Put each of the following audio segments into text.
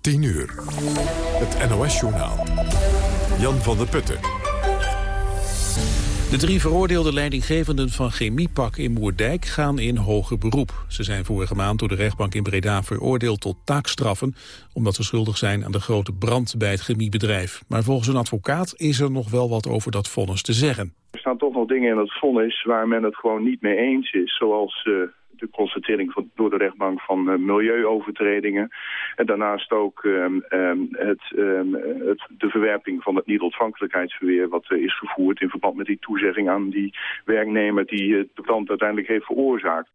10 uur. Het NOS-journaal. Jan van der Putten. De drie veroordeelde leidinggevenden van Chemiepak in Moerdijk gaan in hoger beroep. Ze zijn vorige maand door de rechtbank in Breda veroordeeld tot taakstraffen... omdat ze schuldig zijn aan de grote brand bij het chemiebedrijf. Maar volgens een advocaat is er nog wel wat over dat vonnis te zeggen. Er staan toch nog dingen in het vonnis waar men het gewoon niet mee eens is. Zoals uh, de constatering van, door de rechtbank van uh, milieuovertredingen. En daarnaast ook um, um, het, um, het, de verwerping van het niet-ontvankelijkheidsverweer... wat uh, is gevoerd in verband met die toezegging aan die werknemer... die uh, de brand uiteindelijk heeft veroorzaakt.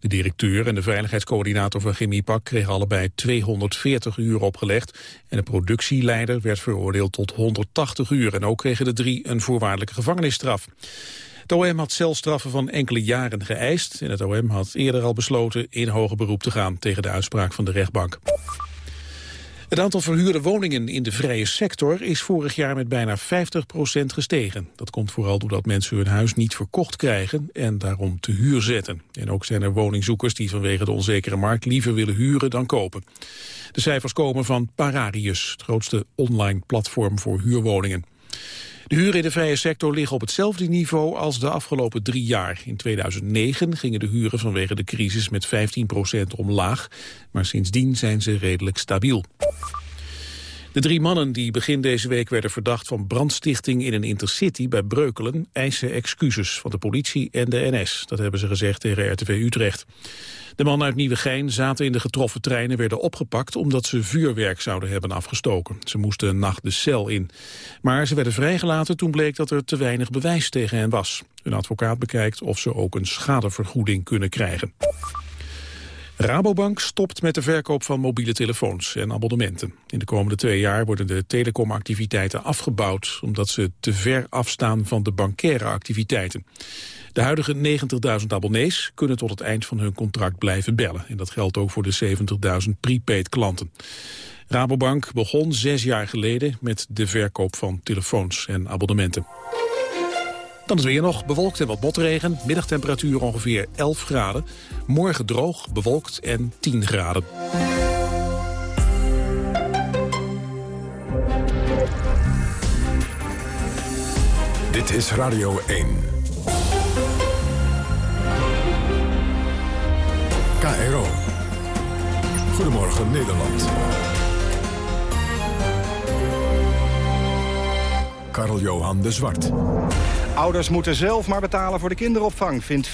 De directeur en de veiligheidscoördinator van Chemiepak kregen allebei 240 uur opgelegd. En de productieleider werd veroordeeld tot 180 uur. En ook kregen de drie een voorwaardelijke gevangenisstraf. Het OM had celstraffen van enkele jaren geëist. En het OM had eerder al besloten in hoger beroep te gaan tegen de uitspraak van de rechtbank. Het aantal verhuurde woningen in de vrije sector is vorig jaar met bijna 50% gestegen. Dat komt vooral doordat mensen hun huis niet verkocht krijgen en daarom te huur zetten. En ook zijn er woningzoekers die vanwege de onzekere markt liever willen huren dan kopen. De cijfers komen van Pararius, het grootste online platform voor huurwoningen. De huren in de vrije sector liggen op hetzelfde niveau als de afgelopen drie jaar. In 2009 gingen de huren vanwege de crisis met 15% omlaag, maar sindsdien zijn ze redelijk stabiel. De drie mannen die begin deze week werden verdacht van brandstichting in een intercity bij Breukelen eisen excuses van de politie en de NS. Dat hebben ze gezegd tegen RTV Utrecht. De mannen uit Nieuwegein zaten in de getroffen treinen werden opgepakt omdat ze vuurwerk zouden hebben afgestoken. Ze moesten een nacht de cel in. Maar ze werden vrijgelaten toen bleek dat er te weinig bewijs tegen hen was. Een advocaat bekijkt of ze ook een schadevergoeding kunnen krijgen. Rabobank stopt met de verkoop van mobiele telefoons en abonnementen. In de komende twee jaar worden de telecomactiviteiten afgebouwd... omdat ze te ver afstaan van de bankaire activiteiten. De huidige 90.000 abonnees kunnen tot het eind van hun contract blijven bellen. En dat geldt ook voor de 70.000 prepaid klanten. Rabobank begon zes jaar geleden met de verkoop van telefoons en abonnementen. Dan is weer nog bewolkt en wat motregen. Middagtemperatuur ongeveer 11 graden. Morgen droog, bewolkt en 10 graden. Dit is Radio 1. KRO. Goedemorgen Nederland. Karl-Johan de Zwart. Ouders moeten zelf maar betalen voor de kinderopvang, vindt 40%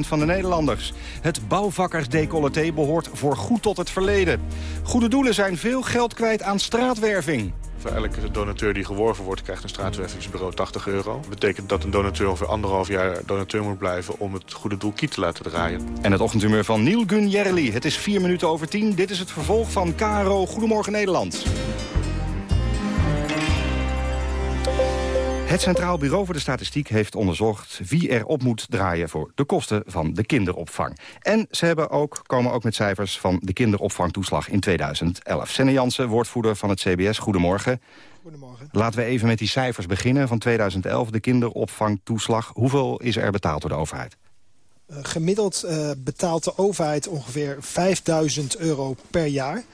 van de Nederlanders. Het bouwvakkersdecolleté behoort voor goed tot het verleden. Goede doelen zijn veel geld kwijt aan straatwerving. Voor elke donateur die geworven wordt, krijgt een straatwervingsbureau 80 euro. Dat betekent dat een donateur ongeveer anderhalf jaar donateur moet blijven... om het goede doel kiet te laten draaien. En het ochtendhumeur van Neil Gunjerli. Het is vier minuten over tien. Dit is het vervolg van KRO Goedemorgen Nederland. Het Centraal Bureau voor de Statistiek heeft onderzocht wie er op moet draaien voor de kosten van de kinderopvang. En ze hebben ook, komen ook met cijfers van de kinderopvangtoeslag in 2011. Senne Jansen, woordvoerder van het CBS, goedemorgen. Goedemorgen. Laten we even met die cijfers beginnen van 2011, de kinderopvangtoeslag. Hoeveel is er betaald door de overheid? Uh, gemiddeld uh, betaalt de overheid ongeveer 5000 euro per jaar.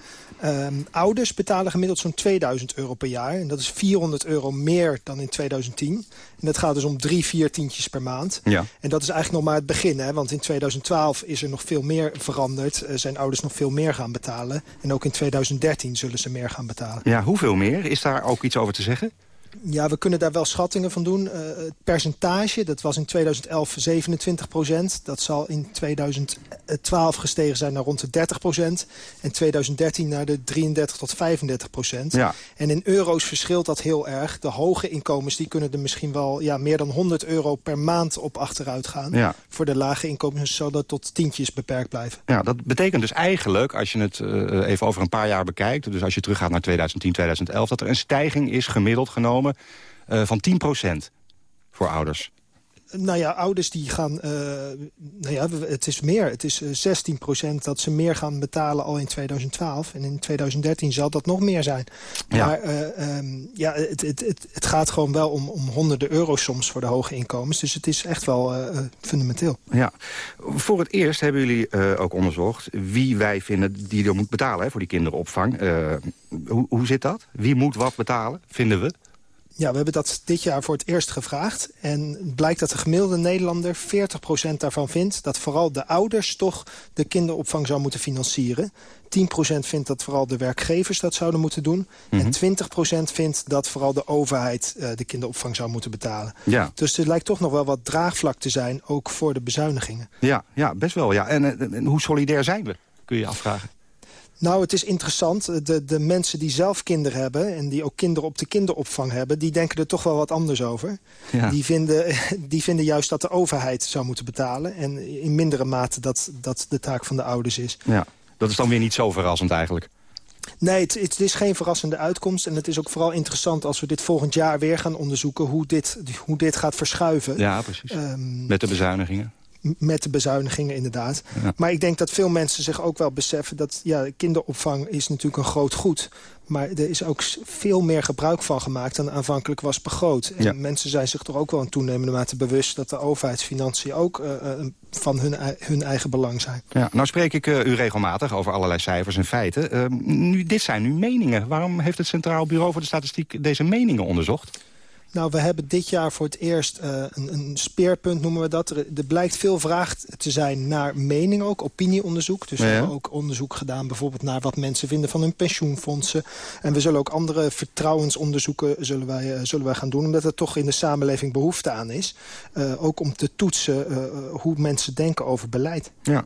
Um, ouders betalen gemiddeld zo'n 2000 euro per jaar. En dat is 400 euro meer dan in 2010. En dat gaat dus om drie, vier tientjes per maand. Ja. En dat is eigenlijk nog maar het begin. Hè? Want in 2012 is er nog veel meer veranderd. Uh, zijn ouders nog veel meer gaan betalen. En ook in 2013 zullen ze meer gaan betalen. Ja, hoeveel meer? Is daar ook iets over te zeggen? Ja, we kunnen daar wel schattingen van doen. Uh, het percentage, dat was in 2011 27 procent. Dat zal in 2012 gestegen zijn naar rond de 30 procent. En 2013 naar de 33 tot 35 procent. Ja. En in euro's verschilt dat heel erg. De hoge inkomens die kunnen er misschien wel ja, meer dan 100 euro per maand op achteruit gaan. Ja. Voor de lage inkomens zal dat tot tientjes beperkt blijven. Ja, dat betekent dus eigenlijk, als je het uh, even over een paar jaar bekijkt... dus als je teruggaat naar 2010, 2011... dat er een stijging is gemiddeld genomen uh, van 10% voor ouders. nou ja, ouders die gaan... Uh, nou ja, het is meer. Het is 16 procent dat ze meer gaan betalen al in 2012. En in 2013 zal dat nog meer zijn. Ja. Maar um, ja, het, het, het, het, gaat gewoon wel om, om honderden euro's soms voor de hoge inkomens. Dus het is echt wel fundamenteel. Ja. Voor het eerst hebben jullie ook onderzocht wie wij vinden die er moet betalen hè, voor die kinderopvang. hoe, hoe zit dat? Wie moet wat betalen, vinden we? Ja, we hebben dat dit jaar voor het eerst gevraagd. En het blijkt dat de gemiddelde Nederlander 40% daarvan vindt... dat vooral de ouders toch de kinderopvang zou moeten financieren. 10% vindt dat vooral de werkgevers dat zouden moeten doen. En 20% mhm. vindt dat vooral de overheid uh, de kinderopvang zou moeten betalen. Ja. Dus er lijkt toch nog wel wat draagvlak te zijn, ook voor de bezuinigingen. Ja, ja best wel. Ja. En, en hoe solidair zijn we, kun je je afvragen? Nou, het is interessant. De, de mensen die zelf kinderen hebben... en die ook kinderen op de kinderopvang hebben... die denken er toch wel wat anders over. Ja. Die, vinden, die vinden juist dat de overheid zou moeten betalen. En in mindere mate dat dat de taak van de ouders is. Ja, dat is dan weer niet zo verrassend eigenlijk. Nee, het, het, is geen verrassende uitkomst. En het is ook vooral interessant als we dit volgend jaar weer gaan onderzoeken... hoe dit, hoe dit gaat verschuiven. Ja, precies. Um, Met de bezuinigingen met de bezuinigingen inderdaad. Maar ik denk dat veel mensen zich ook wel beseffen... dat ja, kinderopvang is natuurlijk een groot goed. Maar er is ook veel meer gebruik van gemaakt dan aanvankelijk was begroot. En mensen zijn zich toch ook wel in toenemende mate bewust... dat de overheidsfinanciën ook uh, van hun, hun eigen belang zijn. Ja, nou spreek ik uh, u regelmatig over allerlei cijfers en feiten. Uh, nu, dit zijn nu meningen. Waarom heeft het Centraal Bureau voor de Statistiek deze meningen onderzocht? Nou, we hebben dit jaar voor het eerst uh, een, een, speerpunt, noemen we dat. Er, er, blijkt veel vraag te zijn naar mening ook, opinieonderzoek. Dus we hebben ook onderzoek gedaan bijvoorbeeld naar wat mensen vinden van hun pensioenfondsen. En we zullen ook andere vertrouwensonderzoeken zullen wij, uh, zullen wij gaan doen. Omdat er toch in de samenleving behoefte aan is. Uh, ook om te toetsen hoe mensen denken over beleid. Ja,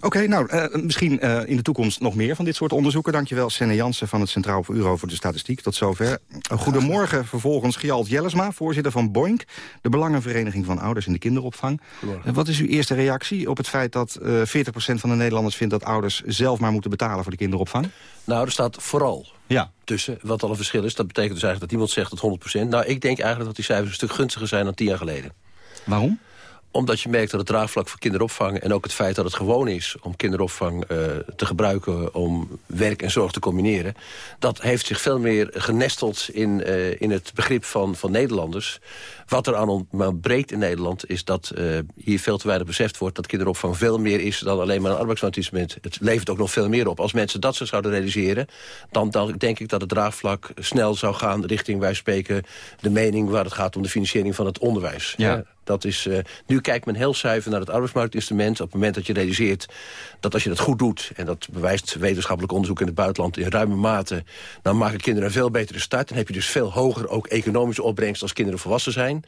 oké. nou, misschien in de toekomst nog meer van dit soort onderzoeken. Dankjewel, Senne Jansen van het Centraal Bureau voor de Statistiek. Tot zover. Goedemorgen vervolgens, Gialt Jelles voorzitter van BOINK... de Belangenvereniging van Ouders in de Kinderopvang. Wat is uw eerste reactie op het feit dat uh, eh, 40% van de Nederlanders vindt... dat ouders zelf maar moeten betalen voor de kinderopvang? Nou, er staat vooral ja. tussen, wat al een verschil is. Dat betekent dus eigenlijk dat iemand zegt dat 100%. Nou, ik denk eigenlijk dat die cijfers een stuk gunstiger zijn dan tien jaar geleden. Waarom? Omdat je merkt dat het draagvlak voor kinderopvang... en ook het feit dat het gewoon is om kinderopvang uh, te gebruiken... om werk en zorg te combineren... dat heeft zich veel meer genesteld in, uh, in het begrip van, van Nederlanders. Wat er aan breekt in Nederland is dat uh, hier veel te weinig beseft wordt... dat kinderopvang veel meer is dan alleen maar een arbeidsmarktsinstrument. Het levert ook nog veel meer op. Als mensen dat zo zouden realiseren... dan, dan denk ik dat het draagvlak snel zou gaan richting, wij spreken... de mening waar het gaat om de financiering van het onderwijs. Ja. Dat is, uh, nu kijkt men heel zuiver naar het arbeidsmarktinstrument. Op het moment dat je realiseert dat als je dat goed doet... en dat bewijst wetenschappelijk onderzoek in het buitenland in ruime mate... dan maken kinderen een veel betere start. Dan heb je dus veel hoger ook economische opbrengst als kinderen volwassen zijn.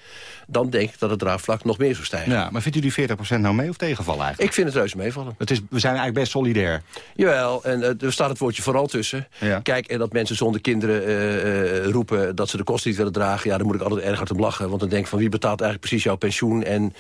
Dan denk ik dat het draagvlak nog meer zou stijgen. Ja, maar vindt u die 40% nou mee of tegenvallen eigenlijk? Ik vind het reuze meevallen. Het is, we zijn eigenlijk best solidair. Jawel, en uh, er staat het woordje vooral tussen. Ja. Kijk, en dat mensen zonder kinderen uh, uh, roepen dat ze de kosten niet willen dragen... ja, dan moet ik altijd erg hard om lachen. Want dan denk ik van wie betaalt eigenlijk precies jouw pensioen... en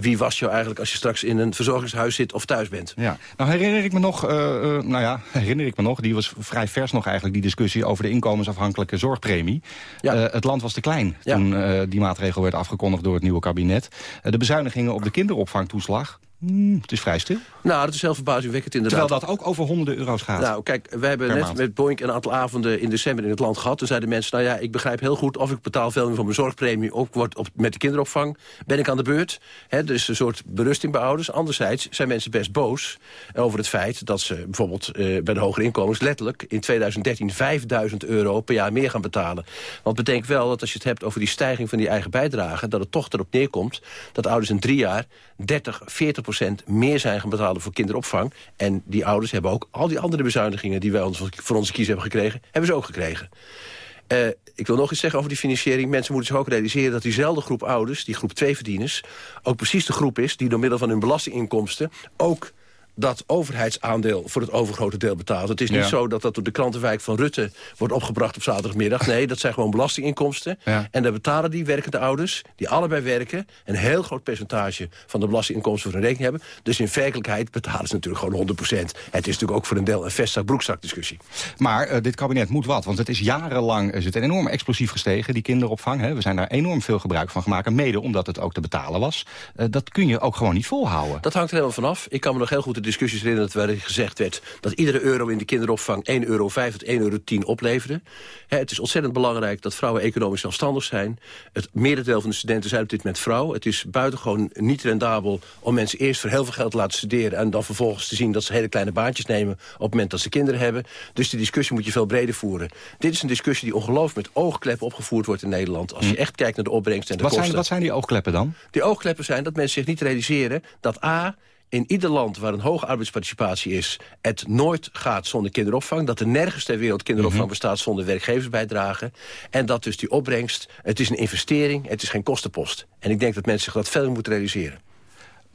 wie was jou eigenlijk als je straks in een verzorgingshuis zit of thuis bent. Ja. Nou herinner ik me nog, nou ja, herinner ik me nog... die was vrij vers nog eigenlijk, die discussie over de inkomensafhankelijke zorgpremie. Ja. het land was te klein toen die maatregel werd afgekondigd door het nieuwe kabinet. de bezuinigingen op de kinderopvangtoeslag Hmm, het is vrij stil. Nou, dat is heel verbazingwekkend inderdaad. Terwijl dat ook over honderden euro's gaat. Nou, kijk, we hebben net met Boeing een aantal avonden in december in het land gehad. Toen zeiden mensen, nou ja, ik begrijp heel goed... of ik betaal veel meer van mijn zorgpremie of word op, met de kinderopvang. Ben ik aan de beurt? He, dus een soort berusting bij ouders. Anderzijds zijn mensen best boos over het feit... dat ze bijvoorbeeld uh, bij de hogere inkomens letterlijk in 2013 5000 euro per jaar meer gaan betalen. Want bedenk wel dat als je het hebt over die stijging van die eigen bijdrage... dat het toch erop neerkomt dat ouders in drie jaar 30, 40 meer zijn gaan betalen voor kinderopvang. En die ouders hebben ook al die andere bezuinigingen... die wij voor onze kies hebben gekregen, hebben ze ook gekregen. Uh, ik wil nog iets zeggen over die financiering. Mensen moeten zich ook realiseren dat diezelfde groep ouders... die groep 2 verdieners, ook precies de groep is... die door middel van hun belastinginkomsten ook dat overheidsaandeel voor het overgrote deel betaalt. Het is niet zo dat dat door de krantenwijk van Rutte wordt opgebracht op zaterdagmiddag. Nee, dat zijn gewoon belastinginkomsten. En daar betalen die werkende ouders, die allebei werken... een heel groot percentage van de belastinginkomsten voor hun rekening hebben. Dus in werkelijkheid betalen ze natuurlijk gewoon 100% Het is natuurlijk ook voor een deel een vestzak-broekzak discussie. Maar uh, dit kabinet moet wat, want het is jarenlang is het enorm explosief gestegen, die kinderopvang. Hè. We zijn daar enorm veel gebruik van gemaakt, mede omdat het ook te betalen was. Uh, dat kun je ook gewoon niet volhouden. Dat hangt er helemaal vanaf. Ik kan me nog heel goed de discussies herinneren dat er gezegd werd... dat iedere euro in de kinderopvang 1,05 euro tot 1,10 euro opleverde. Hè, het is ontzettend belangrijk dat vrouwen economisch zelfstandig zijn. Het merendeel van de studenten zijn op dit moment vrouw. Het is buitengewoon niet rendabel om mensen eerst voor heel veel geld te laten studeren... en dan vervolgens te zien dat ze hele kleine baantjes nemen... op het moment dat ze kinderen hebben. Dus die discussie moet je veel breder voeren. Dit is een discussie die ongelooflijk met oogkleppen opgevoerd wordt in Nederland. Als je hm. echt kijkt naar de opbrengst en de wat kosten. Zijn, wat zijn die oogkleppen dan? Die oogkleppen zijn dat mensen zich niet realiseren dat A in ieder land waar een hoge arbeidsparticipatie is... het nooit gaat zonder kinderopvang. Dat er nergens ter wereld kinderopvang mhm. bestaat zonder werkgeversbijdrage. En dat dus die opbrengst, het is een investering, het is geen kostenpost. En ik denk dat mensen zich dat veel moeten realiseren.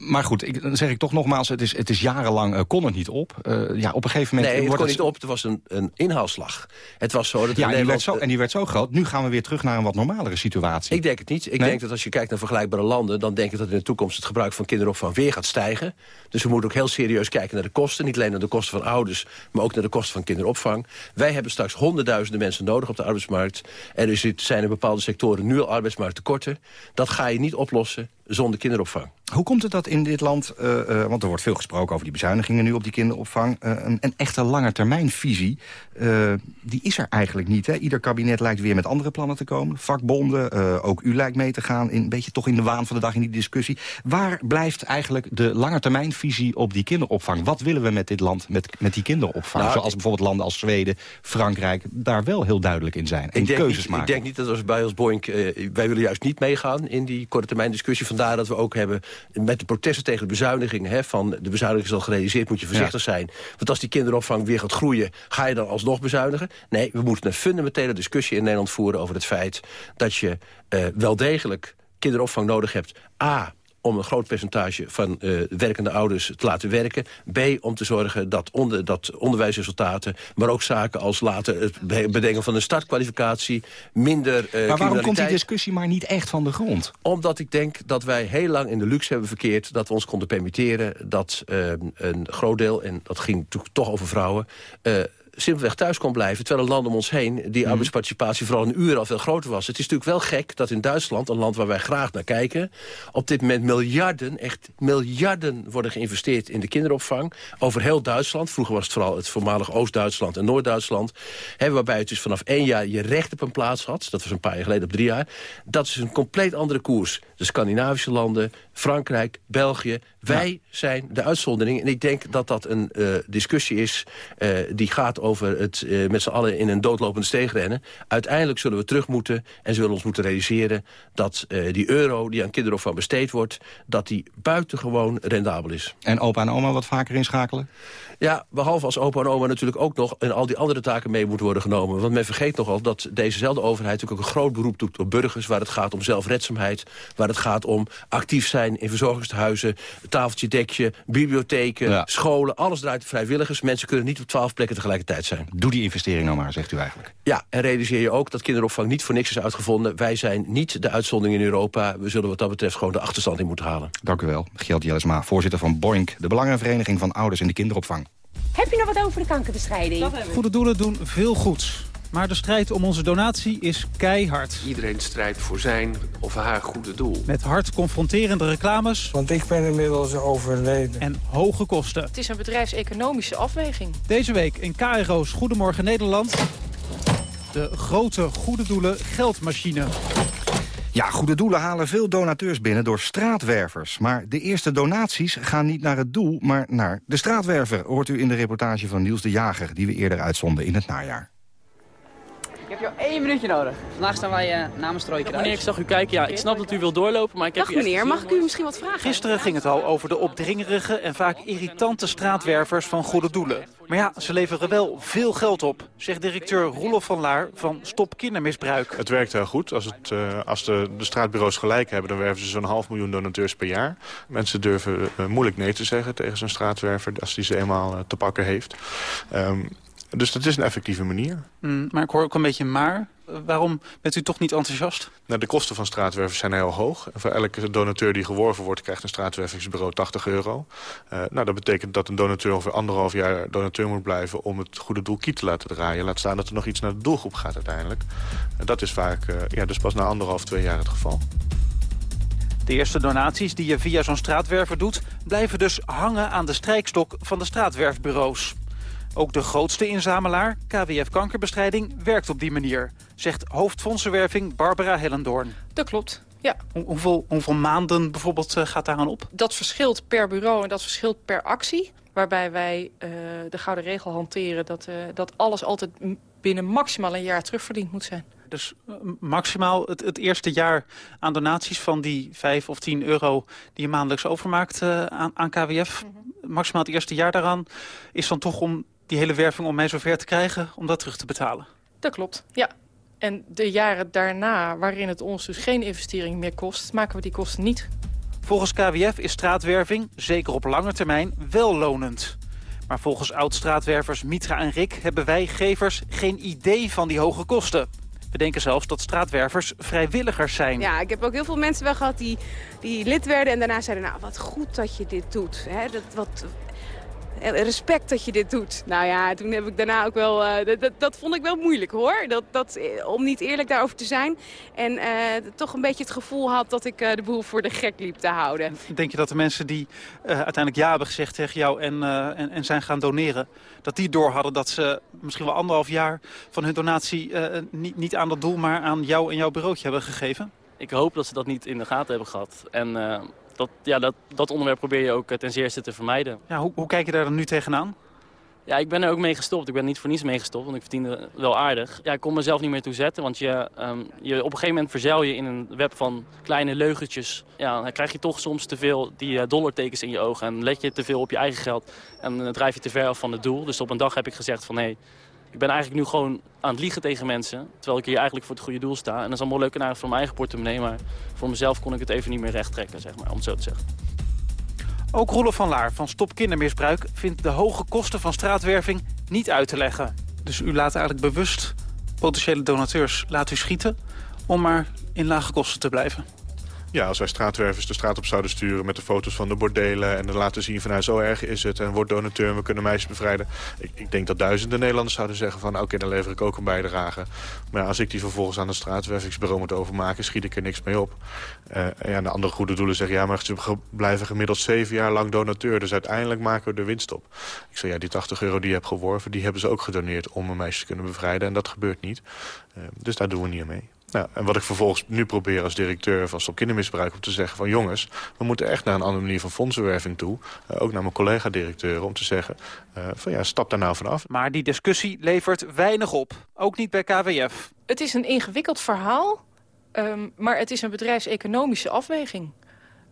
Maar goed, ik, dan zeg ik toch nogmaals, het is, het is jarenlang uh, kon het niet op. Uh, ja, op een gegeven moment... Nee, het kon niet op, er was een, een inhaalslag. Het was zo dat ja, en die, werd zo, en die werd zo groot. Nu gaan we weer terug naar een wat normalere situatie. Ik denk het niet. Ik denk dat als je kijkt naar vergelijkbare landen... dan denk ik dat in de toekomst het gebruik van kinderopvang weer gaat stijgen. Dus we moeten ook heel serieus kijken naar de kosten. Niet alleen naar de kosten van ouders, maar ook naar de kosten van kinderopvang. Wij hebben straks honderdduizenden mensen nodig op de arbeidsmarkt. En er zijn in bepaalde sectoren nu al arbeidsmarkttekorten. Dat ga je niet oplossen zonder kinderopvang. Hoe komt het dat in dit land, uh, uh, want er wordt veel gesproken over die bezuinigingen nu op die kinderopvang, uh, een, een, echte langetermijnvisie, die is er eigenlijk niet. Hè? Ieder kabinet lijkt weer met andere plannen te komen. Vakbonden, ook u lijkt mee te gaan, in, een beetje toch in de waan van de dag in die discussie. Waar blijft eigenlijk de langetermijnvisie op die kinderopvang? Wat willen we met dit land, met, met die kinderopvang? Nou, Zoals bijvoorbeeld landen als Zweden, Frankrijk, daar wel heel duidelijk in zijn. En keuzes maken. Ik denk niet dat als bij ons Boeing, wij willen juist niet meegaan in die korte termijn discussie. Vandaar dat we ook hebben met de protesten tegen de bezuiniging... Hè, van de bezuiniging is al gerealiseerd, moet je voorzichtig zijn. Want als die kinderopvang weer gaat groeien, ga je dan alsnog bezuinigen? Nee, we moeten een fundamentele discussie in Nederland voeren over het feit... dat je uh, wel degelijk kinderopvang nodig hebt. A, om een groot percentage van uh, werkende ouders te laten werken. B, om te zorgen dat, onder, dat onderwijsresultaten... maar ook zaken als later het bedenken van een startkwalificatie... minder uh, Maar waarom komt die discussie maar niet echt van de grond? Omdat ik denk dat wij heel lang in de luxe hebben verkeerd... dat we ons konden permitteren dat uh, een groot deel... en dat ging toch over vrouwen simpelweg thuis kon blijven. Terwijl een land om ons heen, die mhm. arbeidsparticipatie vooral een uur al veel groter was. Het is natuurlijk wel gek dat in Duitsland, een land waar wij graag naar kijken... op dit moment miljarden, echt miljarden worden geïnvesteerd in de kinderopvang. Over heel Duitsland. Vroeger was het vooral het voormalig Oost-Duitsland en Noord-Duitsland. Waarbij het dus vanaf één jaar je recht op een plaats had. Dat was een paar jaar geleden op drie jaar. Dat is een compleet andere koers. De Scandinavische landen, Frankrijk, België. Wij zijn de uitzondering. En ik denk dat dat een uh, discussie is uh, die gaat over het uh, met z'n allen in een doodlopende steeg rennen. Uiteindelijk zullen we terug moeten en zullen ons moeten realiseren... dat die euro die aan kinderopvang besteed wordt... dat die buitengewoon rendabel is. En opa en oma wat vaker inschakelen? Ja, behalve als opa en oma natuurlijk ook nog... en al die andere taken mee moeten worden genomen. Want men vergeet nogal dat dezezelfde overheid... natuurlijk ook een groot beroep doet op burgers... waar het gaat om zelfredzaamheid, waar het gaat om actief zijn in verzorgingstehuizen... tafeltje, dekje, bibliotheken, scholen. Alles draait vrijwilligers. Mensen kunnen niet op twaalf plekken tegelijkertijd zijn. Doe die investering nou maar, zegt u eigenlijk. Ja, en realiseer je ook dat kinderopvang niet voor niks is uitgevonden. Wij zijn niet de uitzondering in Europa. We zullen wat dat betreft gewoon de achterstand in moeten halen. Dank u wel. Gjeld Jellesma, voorzitter van Boink... de Belangenvereniging van Ouders in de Kinderopvang. Heb je nog wat over de kankerbestrijding? Goede doelen doen veel goeds. Maar de strijd om onze donatie is keihard. Iedereen strijdt voor zijn of haar goede doel. Met hard confronterende reclames. Want ik ben inmiddels overleden. En hoge kosten. Het is een bedrijfseconomische afweging. Deze week in KRO's Goedemorgen Nederland. De grote goede doelen geldmachine. Ja, goede doelen halen veel donateurs binnen door straatwervers. Maar de eerste donaties gaan niet naar het doel, maar naar de straatwerver. Hoort u in de reportage van Niels de Jager, die we eerder uitzonden in het najaar. Ik heb jou één minuutje nodig. Vandaag staan wij uh, namens Trojka Meneer, ik zag u kijken. Ja, ik snap dat u wilt doorlopen, maar ik heb Dag meneer, mag ik u misschien wat vragen? Gisteren ging het al over de opdringerige en vaak irritante straatwervers van goede doelen. Maar ja, ze leveren wel veel geld op, zegt directeur Roelof van Laar van Stop Kindermisbruik. Het werkt heel goed. Als, het, uh, als de, straatbureaus gelijk hebben, dan werven ze zo'n half miljoen donateurs per jaar. Mensen durven uh, moeilijk nee te zeggen tegen zo'n straatwerver als die ze eenmaal uh, te pakken heeft. Um, dus dat is een effectieve manier. Mm, maar ik hoor ook een beetje maar. Waarom bent u toch niet enthousiast? Nou, de kosten van straatwervers zijn heel hoog. voor elke donateur die geworven wordt, krijgt een straatwervingsbureau 80 euro. Uh, nou, dat betekent dat een donateur over anderhalf jaar donateur moet blijven... om het goede doel kiet te laten draaien. Laat staan dat er nog iets naar de doelgroep gaat uiteindelijk. Uh, dat is vaak uh, ja, dus pas na anderhalf, twee jaar het geval. De eerste donaties die je via zo'n straatwerver doet... blijven dus hangen aan de strijkstok van de straatwerfbureaus. Ook de grootste inzamelaar, KWF Kankerbestrijding, werkt op die manier. Zegt hoofdfondsenwerving Barbara Hellendoorn. Dat klopt, ja. Hoe, hoeveel, hoeveel maanden bijvoorbeeld uh, gaat daaraan op? Dat verschilt per bureau en dat verschilt per actie. Waarbij wij uh, de gouden regel hanteren dat, uh, dat alles altijd binnen maximaal een jaar terugverdiend moet zijn. Dus maximaal het, het, eerste jaar aan donaties van die 5 of 10 euro die je maandelijks overmaakt aan, aan, KWF. Mm -hmm. Maximaal het eerste jaar daaraan is dan toch om die hele werving om mij zover te krijgen om dat terug te betalen. Dat klopt, ja. En de jaren daarna, waarin het ons dus geen investering meer kost... maken we die kosten niet. Volgens KWF is straatwerving, zeker op lange termijn, wel lonend. Maar volgens oud-straatwervers Mitra en Rick hebben wij gevers geen idee van die hoge kosten. We denken zelfs dat straatwervers vrijwilligers zijn. Ja, ik heb ook heel veel mensen wel gehad die, die lid werden... en daarna zeiden, nou, wat goed dat je dit doet. Hè? Dat, wat, respect dat je dit doet. Nou ja, toen heb ik daarna ook wel... Uh, dat, dat, vond ik wel moeilijk hoor. Dat, dat, om niet eerlijk daarover te zijn. En uh, toch een beetje het gevoel had dat ik uh, de boel voor de gek liep te houden. Denk je dat de mensen die uiteindelijk ja hebben gezegd tegen jou en, en, en, zijn gaan doneren... dat die door hadden dat ze misschien wel anderhalf jaar van hun donatie... niet, niet aan dat doel, maar aan jou en jouw bureautje hebben gegeven? Ik hoop dat ze dat niet in de gaten hebben gehad. En dat, ja, dat, dat onderwerp probeer je ook ten zeerste te vermijden. Ja, hoe, hoe kijk je daar dan nu tegenaan? Ja, ik ben er ook mee gestopt. Ik ben niet voor niets mee gestopt, want ik verdiende wel aardig. Ja, ik kon mezelf niet meer toe zetten, want je, um, je, op een gegeven moment verzeil je in een web van kleine leugentjes. Ja, dan krijg je toch soms te veel die uh, dollartekens in je ogen en let je te veel op je eigen geld. En dan drijf je te ver af van het doel. Dus op een dag heb ik gezegd van, hé, hey, ik ben eigenlijk nu gewoon aan het liegen tegen mensen. Terwijl ik hier eigenlijk voor het goede doel sta. En dat is allemaal leuk en aardig voor mijn eigen portemonnee. Maar voor mezelf kon ik het even niet meer recht trekken, zeg maar, om het zo te zeggen. Ook Roelof van Laar van Stop Kindermisbruik vindt de hoge kosten van straatwerving niet uit te leggen. Dus u laat eigenlijk bewust potentiële donateurs laten schieten... om maar in lage kosten te blijven. Ja, als wij straatwervers de straat op zouden sturen met de foto's van de bordelen... en dan laten zien van nou, zo erg is het en word donateur we kunnen meisjes bevrijden. Ik, ik denk dat duizenden Nederlanders zouden zeggen van oké, dan lever ik ook een bijdrage. Maar als ik die vervolgens aan het straatwervingsbureau moet overmaken, schiet ik er niks mee op. Ja, en de andere goede doelen zeggen ja, maar ze blijven gemiddeld zeven jaar lang donateur. Dus uiteindelijk maken we er winst op. Ik zeg ja, die 80 euro die je hebt geworven, die hebben ze ook gedoneerd om een meisje te kunnen bevrijden. En dat gebeurt niet. Uh, dus daar doen we niet mee. Nou, en wat ik vervolgens nu probeer als directeur van Stop Kindermisbruik... om te zeggen van jongens, we moeten echt naar een andere manier van fondsenwerving toe. Uh, ook naar mijn collega-directeuren om te zeggen uh, van ja, stap daar nou vanaf. Maar die discussie levert weinig op. Ook niet bij KWF. Het is een ingewikkeld verhaal, um, maar het is een bedrijfseconomische afweging.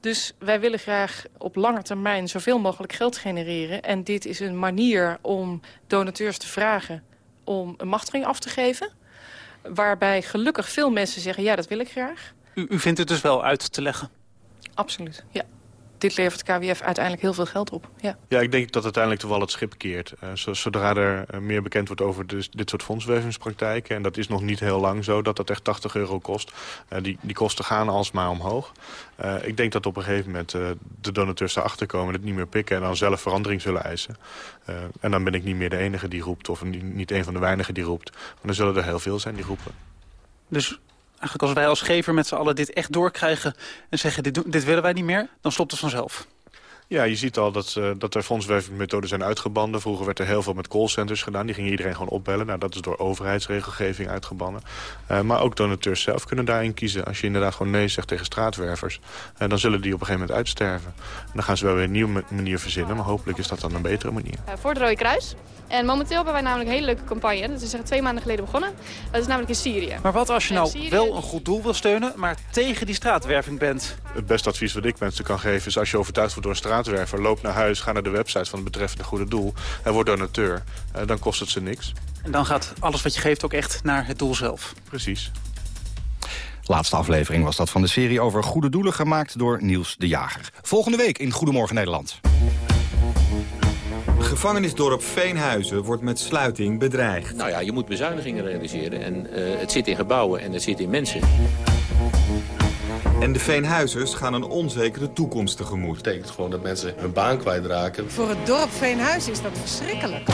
Dus wij willen graag op lange termijn zoveel mogelijk geld genereren. En dit is een manier om donateurs te vragen om een machtiging af te geven waarbij gelukkig veel mensen zeggen, ja, dat wil ik graag. U, u vindt het dus wel uit te leggen? Absoluut, ja. Dit levert KWF uiteindelijk heel veel geld op. Ja, ja ik denk dat uiteindelijk toch wel het schip keert. Uh, zodra er uh, meer bekend wordt over dus dit soort fondswervingspraktijken... en dat is nog niet heel lang zo, dat dat echt 80 euro kost. Uh, die, die kosten gaan alsmaar omhoog. ik denk dat op een gegeven moment de donateurs erachter komen... het niet meer pikken en dan zelf verandering zullen eisen. en dan ben ik niet meer de enige die roept... of niet, niet een van de weinigen die roept. Maar dan zullen er heel veel zijn die roepen. Dus eigenlijk als wij als gever met z'n allen dit echt doorkrijgen... en zeggen, dit, dit willen wij niet meer, dan stopt het vanzelf. Ja, je ziet al dat, uh, dat er fondswervingsmethoden zijn uitgebannen. Vroeger werd er heel veel met callcenters gedaan. Die gingen iedereen gewoon opbellen. Nou, dat is door overheidsregelgeving uitgebannen. Uh, maar ook donateurs zelf kunnen daarin kiezen. Als je inderdaad gewoon nee zegt tegen straatwervers... Uh, dan zullen die op een gegeven moment uitsterven. En dan gaan ze wel weer een nieuwe manier verzinnen. Maar hopelijk is dat dan een betere manier. voor het Rode Kruis. En momenteel hebben wij namelijk een hele leuke campagne. Dat is twee maanden geleden begonnen. Dat is namelijk in Syrië. Maar wat als je nou wel een goed doel wil steunen... maar tegen die straatwerving bent? Het beste advies wat ik mensen kan geven is... als je overtuigd wordt door een straat straatwerver loopt naar huis... gaat naar de website van het betreffende goede doel... en wordt donateur. Uh, dan kost het ze niks. En dan gaat alles wat je geeft ook echt naar het doel zelf? Precies. Laatste aflevering was dat van de serie over goede doelen... gemaakt door Niels de Jager. Volgende week in Goedemorgen Nederland. Gevangenisdorp Veenhuizen wordt met sluiting bedreigd. Nou ja, je moet bezuinigingen realiseren. En uh, het zit in gebouwen en het zit in mensen. En de Veenhuizers gaan een onzekere toekomst tegemoet. Dat betekent gewoon dat mensen hun baan kwijtraken. Voor het dorp Veenhuizen is dat verschrikkelijk.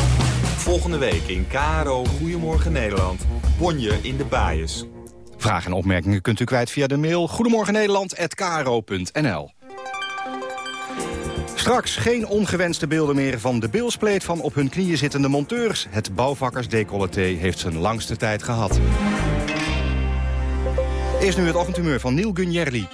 Volgende week in KRO Goedemorgen Nederland. Bonje in de Baaiers. Vragen en opmerkingen kunt u kwijt via de mail goedemorgennederland.kro.nl Straks geen ongewenste beelden meer van de bilspleet van op hun knieën zittende monteurs. Het bouwvakkersdecolleté heeft zijn langste tijd gehad. Eerst nu het ochtendhumeur van Neil Gunjerli.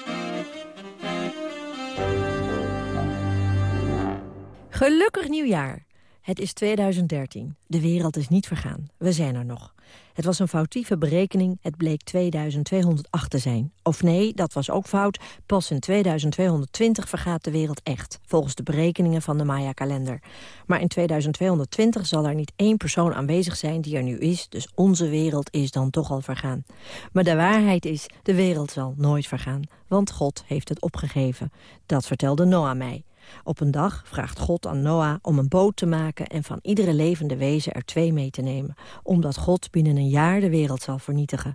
Gelukkig nieuwjaar. Het is 2013. De wereld is niet vergaan. We zijn er nog. Het was een foutieve berekening, het bleek 2208 te zijn. Of nee, dat was ook fout, pas in 2220 vergaat de wereld echt... volgens de berekeningen van de Maya-kalender. Maar in 2220 zal er niet één persoon aanwezig zijn die er nu is... dus onze wereld is dan toch al vergaan. Maar de waarheid is, de wereld zal nooit vergaan, want God heeft het opgegeven. Dat vertelde Noah mij. Op een dag vraagt God aan Noah om een boot te maken... en van iedere levende wezen er twee mee te nemen... omdat God binnen een jaar de wereld zal vernietigen.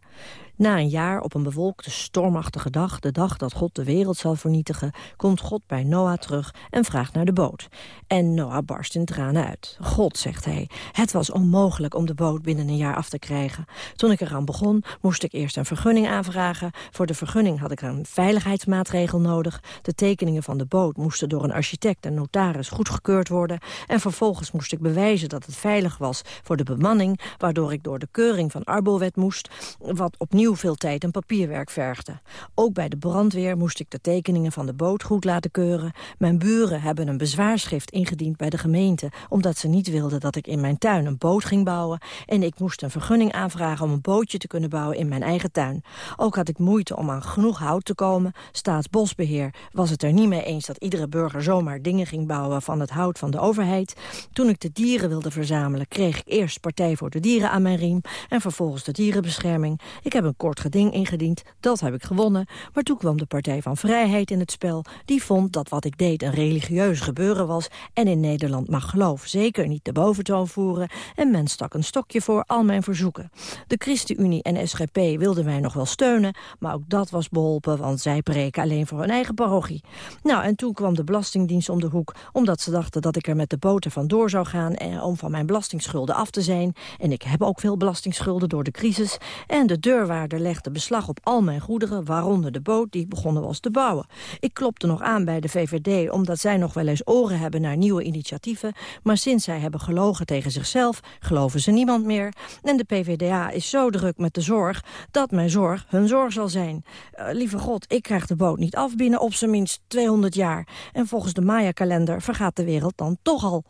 Na een jaar op een bewolkte, stormachtige dag, de dag dat God de wereld zal vernietigen, komt God bij Noah terug en vraagt naar de boot. En Noah barst in tranen uit. God, zegt hij, het was onmogelijk om de boot binnen een jaar af te krijgen. Toen ik eraan begon, moest ik eerst een vergunning aanvragen. Voor de vergunning had ik een veiligheidsmaatregel nodig. De tekeningen van de boot moesten door een architect en notaris goedgekeurd worden. En vervolgens moest ik bewijzen dat het veilig was voor de bemanning, waardoor ik door de keuring van Arbowet moest, wat opnieuw veel tijd en papierwerk vergde. Ook bij de brandweer moest ik de tekeningen van de boot goed laten keuren. Mijn buren hebben een bezwaarschrift ingediend bij de gemeente... omdat ze niet wilden dat ik in mijn tuin een boot ging bouwen... en ik moest een vergunning aanvragen om een bootje te kunnen bouwen in mijn eigen tuin. Ook had ik moeite om aan genoeg hout te komen. Staatsbosbeheer was het er niet mee eens dat iedere burger zomaar dingen ging bouwen... van het hout van de overheid. Toen ik de dieren wilde verzamelen, kreeg ik eerst Partij voor de Dieren aan mijn riem... en vervolgens de dierenbescherming. Ik heb een kort geding ingediend. Dat heb ik gewonnen. Maar toen kwam de Partij van Vrijheid in het spel. Die vond dat wat ik deed een religieus gebeuren was... en in Nederland mag geloof zeker niet de boventoon voeren... en men stak een stokje voor al mijn verzoeken. De ChristenUnie en SGP wilden mij nog wel steunen... maar ook dat was beholpen, want zij preken alleen voor hun eigen parochie. Nou, en toen kwam de Belastingdienst om de hoek... omdat ze dachten dat ik er met de boten vandoor zou gaan... En om van mijn belastingsschulden af te zijn. En ik heb ook veel belastingsschulden door de crisis. En de bewaarder legde beslag op al mijn goederen, waaronder de boot die ik begonnen was te bouwen. Ik klopte nog aan bij de VVD, omdat zij nog wel eens oren hebben naar nieuwe initiatieven. Maar sinds zij hebben gelogen tegen zichzelf, geloven ze niemand meer. En de PVDA is zo druk met de zorg, dat mijn zorg hun zorg zal zijn. Uh, lieve God, ik krijg de boot niet af binnen op zijn minst 200 jaar. En volgens de Maya-kalender vergaat de wereld dan toch al.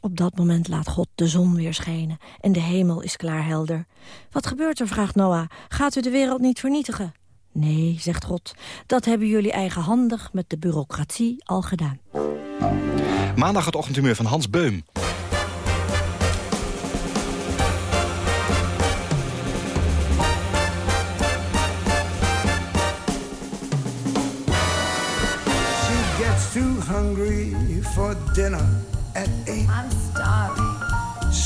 Op dat moment laat God de zon weer schijnen en de hemel is klaarhelder. Wat gebeurt er, vraagt Noah. Gaat u de wereld niet vernietigen? Nee, zegt God, dat hebben jullie eigenhandig met de bureaucratie al gedaan. Maandag het ochtendhumeur van Hans Beum.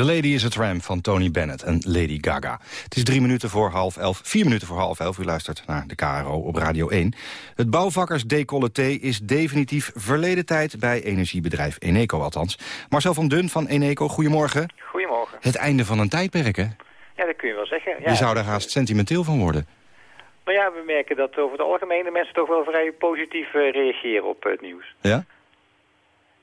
The Lady is a Tramp van Tony Bennett en Lady Gaga. Het is drie minuten voor half elf, vier minuten voor half elf. U luistert naar de KRO op Radio 1. Het bouwvakkersdecolleté is definitief verleden tijd... bij energiebedrijf Eneco althans. Marcel van Dun van Eneco, goedemorgen. Goedemorgen. Het einde van een tijdperk, hè? Ja, dat kun je wel zeggen. Ja, Je zou daar haast sentimenteel van worden. Maar ja, we merken dat over het algemeen de mensen toch wel vrij positief eh, reageren op het nieuws. Ja?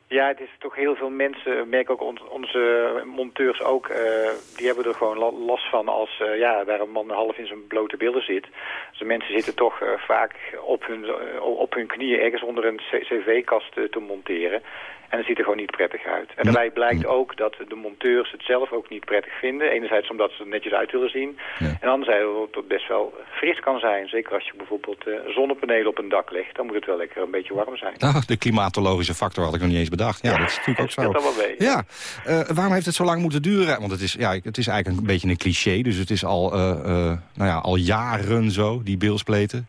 Ja, het is toch heel veel mensen, merken ook on- onze monteurs ook, eh, die hebben er gewoon la- last van als eh, ja, daar een man half in zijn blote billen zit. Dus de mensen zitten toch eh, vaak op hun, op hun knieën ergens onder een cv-kast te monteren. En dat ziet er gewoon niet prettig uit. En daarbij blijkt ook dat de monteurs het zelf ook niet prettig vinden. Enerzijds omdat ze er netjes uit willen zien. En anderzijds omdat het best wel fris kan zijn. Zeker als je bijvoorbeeld eh, zonnepanelen op een dak legt. Dan moet het wel lekker een beetje warm zijn. Nou, de klimatologische factor had ik nog niet eens bedacht. Ja, dat is natuurlijk ook zo. speelt allemaal mee. Ja, Eh, waarom heeft het zo lang moeten duren? Want het is, ja, het is eigenlijk een beetje een cliché. Dus het is al, eh, nou ja, al jaren zo, die beelspleten.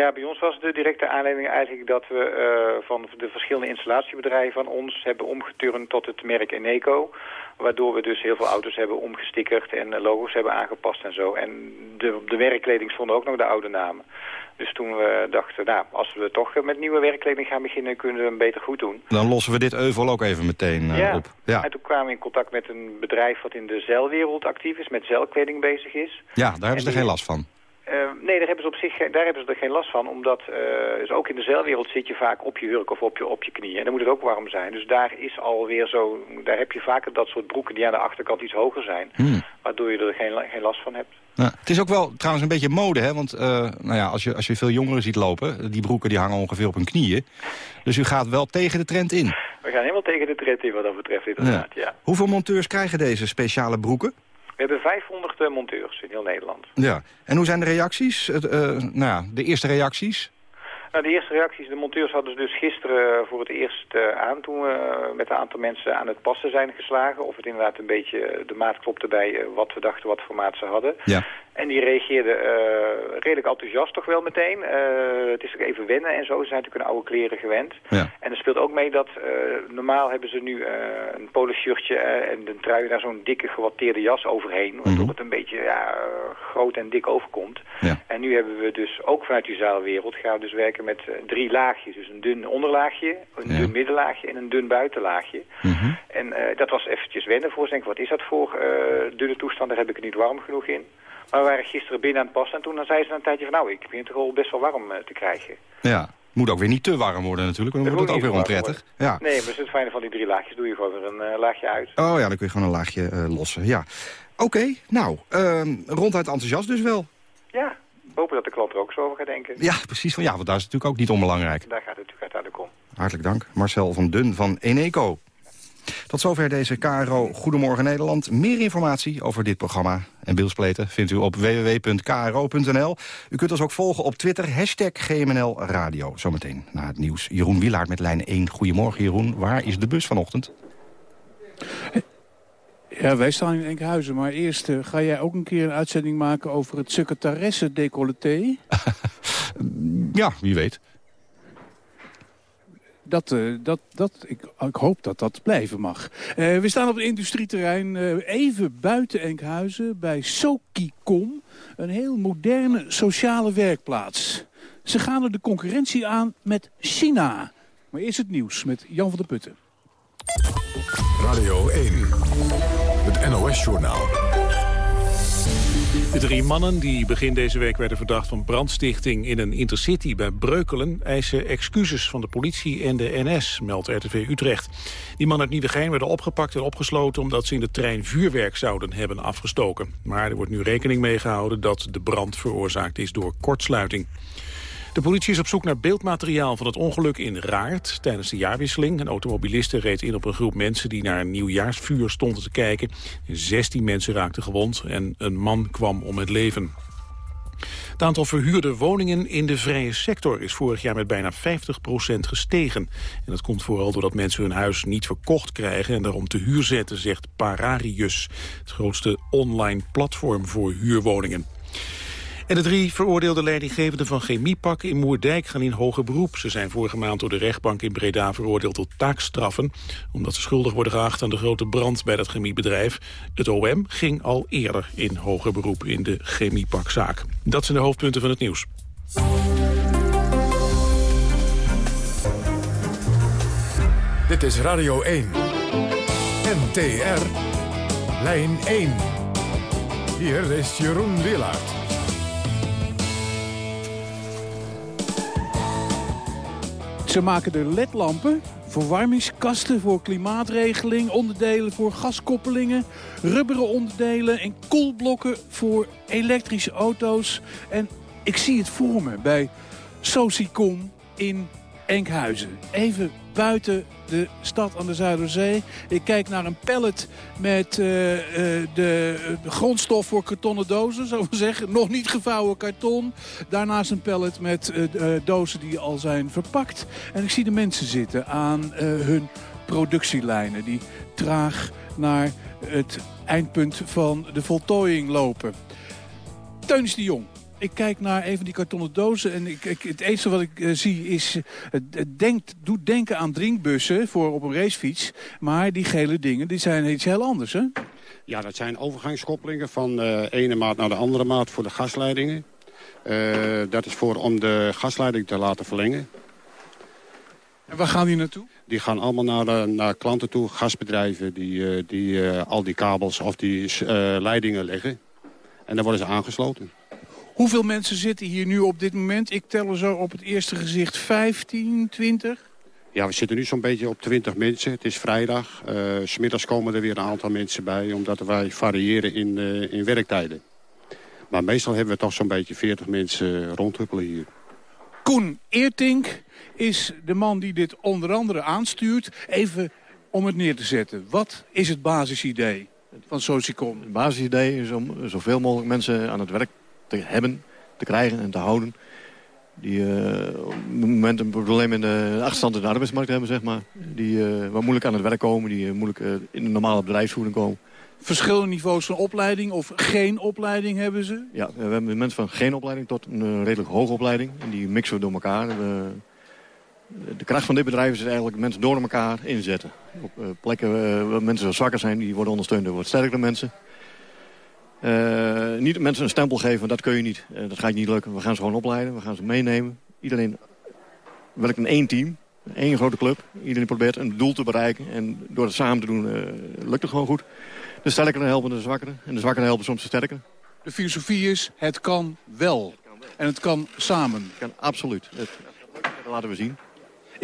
Ja, bij ons was de directe aanleiding eigenlijk dat we eh, van de verschillende installatiebedrijven van ons hebben omgeturnd tot het merk Eneco. Waardoor we dus heel veel auto's hebben omgestickerd en logo's hebben aangepast en zo. En de, de werkkleding stonden ook nog de oude namen. Dus toen we dachten, nou, als we toch met nieuwe werkkleding gaan beginnen, kunnen we hem beter goed doen. Dan lossen we dit euvel ook even meteen eh, ja. op. Ja. en toen kwamen we in contact met een bedrijf wat in de zeilwereld actief is, met zeilkleding bezig is. ja, daar hebben ze er geen last van. Eh, nee, daar hebben ze op zich daar hebben ze er geen last van. Omdat dus ook in de zeilwereld zit je vaak op je hurk of op je, op je knieën. En dan moet het ook warm zijn. Dus daar is alweer zo... Daar heb je vaker dat soort broeken die aan de achterkant iets hoger zijn. Hmm. Waardoor je er geen, geen last van hebt. Nou, het is ook wel trouwens een beetje mode, hè? Want eh, nou ja, als, je, als je veel jongeren ziet lopen... die broeken die hangen ongeveer op hun knieën. Dus u gaat wel tegen de trend in. We gaan helemaal tegen de trend in wat dat betreft inderdaad, ja. Hoeveel monteurs krijgen deze speciale broeken? We hebben 500 eh, monteurs in heel Nederland. Ja. En hoe zijn de reacties? Het, eh, nou ja, de eerste reacties? Nou, de eerste reacties, de monteurs hadden ze dus gisteren voor het eerst eh, aan toen we eh, met een aantal mensen aan het passen zijn geslagen. Of het inderdaad een beetje eh, de maat klopte bij eh, wat we dachten wat voor maat ze hadden. Ja. En die reageerden eh, redelijk enthousiast toch wel meteen. Eh, het is ook even wennen en zo. Ze zijn natuurlijk een oude kleren gewend. Ja. En er speelt ook mee dat eh, normaal hebben ze nu een polo shirtje eh, en een trui daar zo'n dikke gewatteerde jas overheen. Waardoor het een beetje ja, groot en dik overkomt. Ja. En nu hebben we dus ook vanuit die zaalwereld gaan we dus werken met drie laagjes. Dus een dun onderlaagje, een dun middenlaagje en een dun buitenlaagje. En eh, dat was eventjes wennen voor. ze. Denk, wat is dat voor dunne toestand? Daar heb ik het niet warm genoeg in. Maar we waren gisteren binnen aan het passen en toen dan zei ze een tijdje van nou, ik begin toch al best wel warm eh, te krijgen. Ja. Moet ook weer niet te warm worden natuurlijk, want dan wordt het ook weer onprettig. Ja. Nee, maar het fijne van die drie laagjes doe je gewoon weer een eh, laagje uit. Oh ja, dan kun je gewoon een laagje eh, lossen, ja. Oké, nou, ehm, ronduit enthousiast dus wel. Ja, hopen dat de klant er ook zo over gaat denken. Ja, precies. Van, ja, want daar is het natuurlijk ook niet onbelangrijk. Daar gaat het natuurlijk uiteindelijk om. Hartelijk dank. Marcel van Dun van Eneco. Tot zover deze KRO Goedemorgen Nederland. Meer informatie over dit programma en beeldspleten vindt u op www.kro.nl. U kunt ons ook volgen op Twitter, hashtag GMNL Radio. Zometeen na het nieuws. Jeroen Wielaert met lijn 1. Goedemorgen Jeroen, waar is de bus vanochtend? Ja, wij staan in Enkhuizen, maar eerst eh, ga jij ook een keer een uitzending maken over het secretaresse decolleté? Ja, wie weet. Dat, eh, dat, dat, ik, ik hoop dat dat blijven mag. Eh, we staan op het industrieterrein eh, even buiten Enkhuizen bij Sokicom. Een heel moderne sociale werkplaats. Ze gaan er de concurrentie aan met China. Maar eerst het nieuws met Jan van der Putten. Radio 1, het NOS-journaal. De drie mannen die begin deze week werden verdacht van brandstichting in een intercity bij Breukelen eisen excuses van de politie en de NS, meldt RTV Utrecht. Die mannen uit Nieuwegein werden opgepakt en opgesloten omdat ze in de trein vuurwerk zouden hebben afgestoken. Maar er wordt nu rekening mee gehouden dat de brand veroorzaakt is door kortsluiting. De politie is op zoek naar beeldmateriaal van het ongeluk in Raart tijdens de jaarwisseling. Een automobiliste reed in op een groep mensen die naar een nieuwjaarsvuur stonden te kijken. 16 mensen raakten gewond en een man kwam om het leven. Het aantal verhuurde woningen in de vrije sector is vorig jaar met bijna 50% gestegen. En dat komt vooral doordat mensen hun huis niet verkocht krijgen en daarom te huur zetten, zegt Pararius, het grootste online platform voor huurwoningen. En de drie veroordeelde leidinggevenden van Chemiepak in Moerdijk gaan in hoger beroep. Ze zijn vorige maand door de rechtbank in Breda veroordeeld tot taakstraffen... omdat ze schuldig worden geacht aan de grote brand bij dat chemiebedrijf. Het OM ging al eerder in hoger beroep in de Chemiepakzaak. Dat zijn de hoofdpunten van het nieuws. Dit is Radio 1. NTR. Lijn 1. Hier is Jeroen Willaert. Ze maken er ledlampen, verwarmingskasten voor klimaatregeling... onderdelen voor gaskoppelingen, rubberen onderdelen... en koelblokken voor elektrische auto's. En ik zie het voor me bij Socicom in Enkhuizen. Even buiten de stad aan de Zuiderzee. Ik kijk naar een pallet met uh, uh, de, grondstof voor kartonnen dozen, zou we zeggen. Nog niet gevouwen karton. Daarnaast een pallet met uh, dozen die al zijn verpakt. En ik zie de mensen zitten aan hun productielijnen. Die traag naar het eindpunt van de voltooiing lopen. Teunis de Jong ik kijk naar een van die kartonnen dozen en ik, ik, het enige wat ik uh, zie is... het, het denkt, doet denken aan drinkbussen voor op een racefiets. Maar die gele dingen die zijn iets heel anders, hè? Ja, dat zijn overgangskoppelingen van de ene maat naar de andere maat voor de gasleidingen. Uh, dat is voor om de gasleiding te laten verlengen. En waar gaan die naartoe? Die gaan allemaal naar, naar klanten toe, gasbedrijven... die, die al die kabels of die leidingen leggen. En dan worden ze aangesloten. Hoeveel mensen zitten hier nu op dit moment? Ik tel er zo op het eerste gezicht 15, 20? Ja, we zitten nu zo'n beetje op 20 mensen. Het is vrijdag. Uh, smiddags komen er weer een aantal mensen bij... omdat wij variëren in, uh, in werktijden. Maar meestal hebben we toch zo'n beetje 40 mensen rondhuppelen hier. Koen Eertink is de man die dit onder andere aanstuurt. Even om het neer te zetten. Wat is het basisidee van Socicom? Het basisidee is om zoveel mogelijk mensen aan het werk te hebben, te krijgen en te houden. Die uh, op het moment een probleem in de achterstand in de arbeidsmarkt hebben, zeg maar. Die uh, wat moeilijk aan het werk komen, die uh, moeilijk in de normale bedrijfsvoering komen. Verschillende niveaus van opleiding of geen opleiding hebben ze? Ja, we hebben mensen van geen opleiding tot een redelijk hoge opleiding. En die mixen we door elkaar. We, de kracht van dit bedrijf is eigenlijk mensen door elkaar inzetten. Op plekken waar mensen zwakker zijn, die worden ondersteund door wat sterkere mensen. Uh, niet mensen een stempel geven, dat kun je niet. Uh, dat gaat niet lukken. We gaan ze gewoon opleiden, we gaan ze meenemen. Iedereen werkt in één team, één grote club. Iedereen probeert een doel te bereiken. En door het samen te doen uh, lukt het gewoon goed. De sterkeren helpen de zwakkeren. En de zwakkeren helpen soms de sterkeren. De filosofie is, het kan wel. En het kan samen. Het kan absoluut. Het, laten we zien.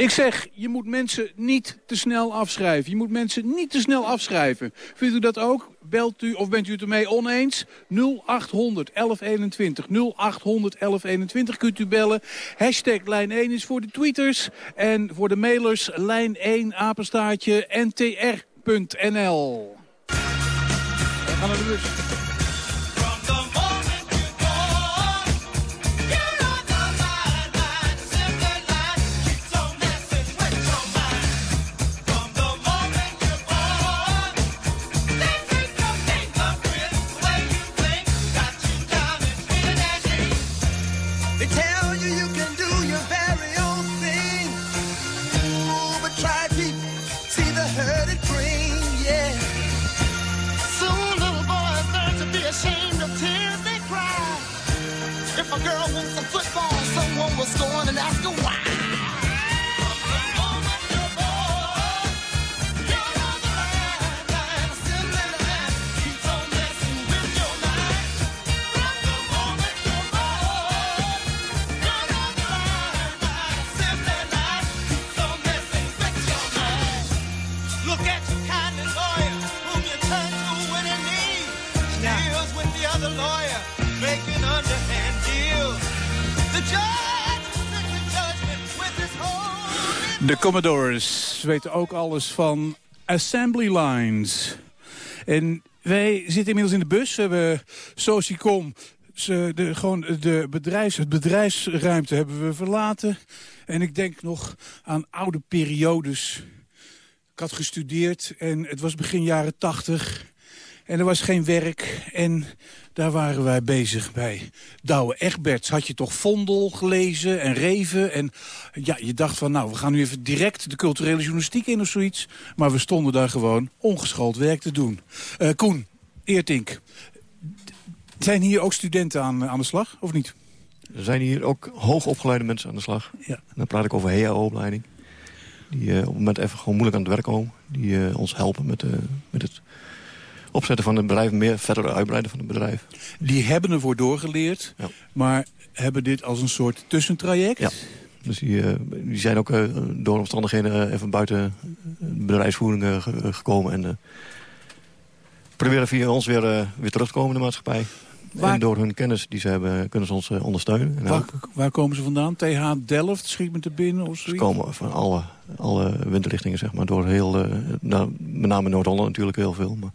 Ik zeg, je moet mensen niet te snel afschrijven. Je moet mensen niet te snel afschrijven. Vindt u dat ook? Belt u of bent u het ermee oneens? 0800 1121. 0800 1121 kunt u bellen. Hashtag lijn 1 is voor de tweeters. En voor de mailers lijn 1 apenstaartje ntr.nl. We gaan naar de bus. Commodores weten ook alles van assembly lines. En wij zitten inmiddels in de bus. We hebben Socicom. De, gewoon de bedrijfs, het bedrijfsruimte hebben we verlaten. En ik denk nog aan oude periodes. Ik had gestudeerd en het was begin jaren tachtig. En er was geen werk. En daar waren wij bezig bij Douwe Egberts. Had je toch Vondel gelezen en Reven. En ja, je dacht van, nou, we gaan nu even direct de culturele journalistiek in of zoiets. Maar we stonden daar gewoon ongeschoold werk te doen. Eh, Koen, Eertink, zijn hier ook studenten aan, aan de slag, of niet? Er zijn hier ook hoogopgeleide mensen aan de slag. Ja. En dan praat ik over HAO-opleiding. Die eh, op het moment even gewoon moeilijk aan het werk komen. Die eh, ons helpen met, met het opzetten van het bedrijf. Meer verder uitbreiden van het bedrijf. Die hebben ervoor doorgeleerd, maar hebben dit als een soort tussentraject. Ja. Dus die, eh, die zijn ook eh, door omstandigheden eh, even buiten bedrijfsvoering ge- gekomen. En proberen via ons weer, weer terug te komen in de maatschappij. Waar- En door hun kennis die ze hebben, kunnen ze ons ondersteunen. En Waar, waar komen ze vandaan? TH Delft, schiet me te binnen of Ze zoiets? komen van alle, alle windrichtingen, zeg maar. Door heel, nou, met name Noord-Holland natuurlijk heel veel. Maar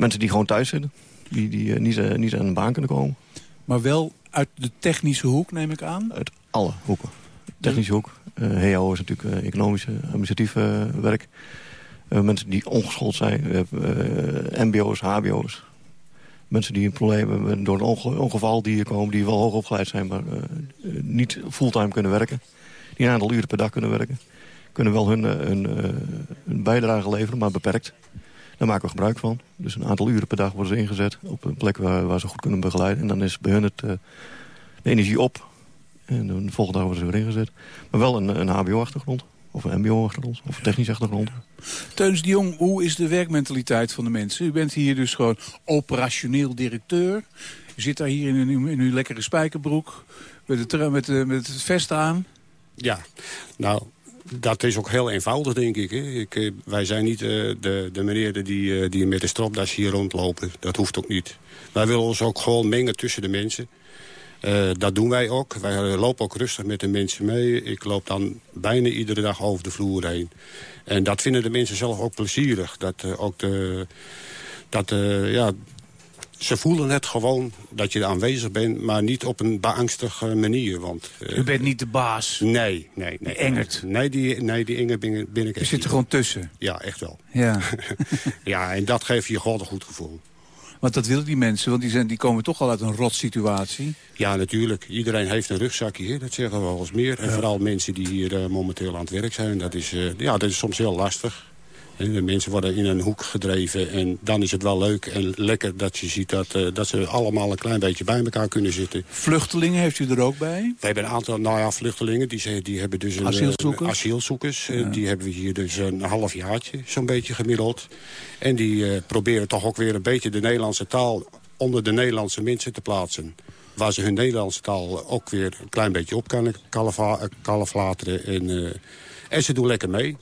mensen die gewoon thuis zitten. Die, die eh, niet, eh, niet aan een baan kunnen komen. Maar wel uit de technische hoek, neem ik aan? Uit alle hoeken. Technische hoek. Eh HAO is natuurlijk economische, administratief eh, werk. Mensen die ongeschoold zijn. We hebben mbo's, hbo's. Mensen die een probleem hebben door een onge- ongeval die hier komen... die wel hoog opgeleid zijn, maar niet fulltime kunnen werken. Die een aantal uren per dag kunnen werken. Kunnen wel hun, hun, hun bijdrage leveren, maar beperkt. Daar maken we gebruik van. Dus een aantal uren per dag worden ze ingezet... op een plek waar, waar ze goed kunnen begeleiden. En dan is bij hun het, eh, de energie op. En dan de volgende dag worden ze weer ingezet. Maar wel een, een hbo-achtergrond. Of een mbo-achtergrond. Of een technische achtergrond. Teuns de Jong, hoe is de werkmentaliteit van de mensen? U bent hier dus gewoon operationeel directeur. U zit daar hier in uw, in uw lekkere spijkerbroek. Met, de- met het vest aan. Ja, nou, dat is ook heel eenvoudig, denk ik. Hè. ik eh, wij zijn niet eh, de, de meneren die, eh, die met een stropdas hier rondlopen. Dat hoeft ook niet. Wij willen ons ook gewoon mengen tussen de mensen. Dat doen wij ook. Wij lopen ook rustig met de mensen mee. Ik loop dan bijna iedere dag over de vloer heen. En dat vinden de mensen zelf ook plezierig. Dat ook de... Dat, eh, ja, ze voelen het gewoon dat je aanwezig bent, maar niet op een beangstige manier. Want, eh, U bent niet de baas. Nee, nee, nee. Engert. Nee, die, nee, die Engert ben, ben ik U zit er gewoon tussen. Ja, echt wel. Ja. ja, en dat geeft je gewoon een goed gevoel. Want dat willen die mensen, want die, zijn, die komen toch al uit een rotsituatie. Ja, natuurlijk. Iedereen heeft een rugzakje, hè? dat zeggen we wel eens meer. En Ja. vooral mensen die hier eh, momenteel aan het werk zijn. Dat is, eh, ja, dat is soms heel lastig. De mensen worden in een hoek gedreven. En dan is het wel leuk en lekker dat je ziet dat, eh, dat ze allemaal een klein beetje bij elkaar kunnen zitten. Vluchtelingen heeft u er ook bij? We hebben een aantal nou ja, vluchtelingen. Die, die hebben dus een, Asielzoekers? een asielzoekers. Eh, Ja. Die hebben we hier dus een half jaartje, zo'n beetje gemiddeld. En die eh, proberen toch ook weer een beetje de Nederlandse taal onder de Nederlandse mensen te plaatsen. waar ze hun Nederlandse taal ook weer een klein beetje op kunnen eh, kalflateren. En, eh, en ze doen lekker mee.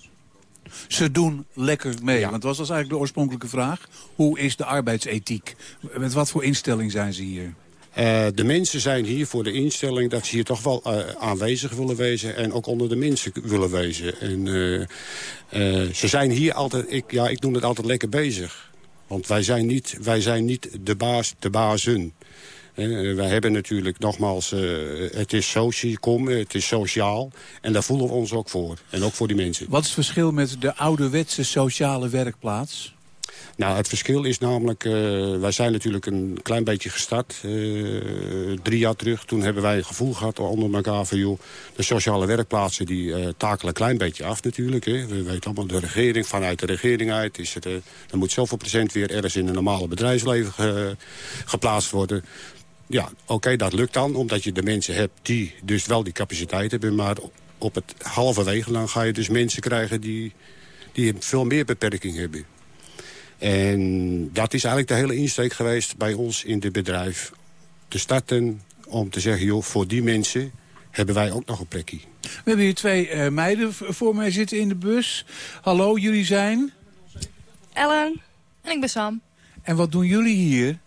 Ze doen lekker mee. Want dat was eigenlijk de oorspronkelijke vraag. Hoe is de arbeidsethiek? Met wat voor instelling zijn ze hier? Eh, de mensen zijn hier voor de instelling dat ze hier toch wel eh, aanwezig willen wezen... en ook onder de mensen willen wezen. En, eh, ze zijn hier altijd, ik, ja, ik noem het altijd lekker bezig. Want wij zijn niet, wij zijn niet de baas, de bazen. Eh, wij hebben natuurlijk nogmaals, eh, het is sociacom, het is sociaal. En daar voelen we ons ook voor. En ook voor die mensen. Wat is het verschil met de ouderwetse sociale werkplaats? Nou, het verschil is namelijk, eh, wij zijn natuurlijk een klein beetje gestart. drie jaar terug, toen hebben wij een gevoel gehad onder elkaar van... joh, de sociale werkplaatsen die takelen een klein beetje af natuurlijk. Hè. We weten allemaal, de regering, vanuit de regering uit... Is het, er moet zoveel procent weer ergens in een normale bedrijfsleven ge- geplaatst worden. Ja, oké, dat lukt dan, omdat je de mensen hebt die dus wel die capaciteit hebben. Maar op het halverwege dan ga je dus mensen krijgen die, die veel meer beperking hebben. En dat is eigenlijk de hele insteek geweest bij ons in het bedrijf. Te starten om te zeggen, joh, voor die mensen hebben wij ook nog een plekje. We hebben hier twee eh, meiden voor mij zitten in de bus. Hallo, jullie zijn? Ellen. En ik ben Sam. En wat doen jullie hier?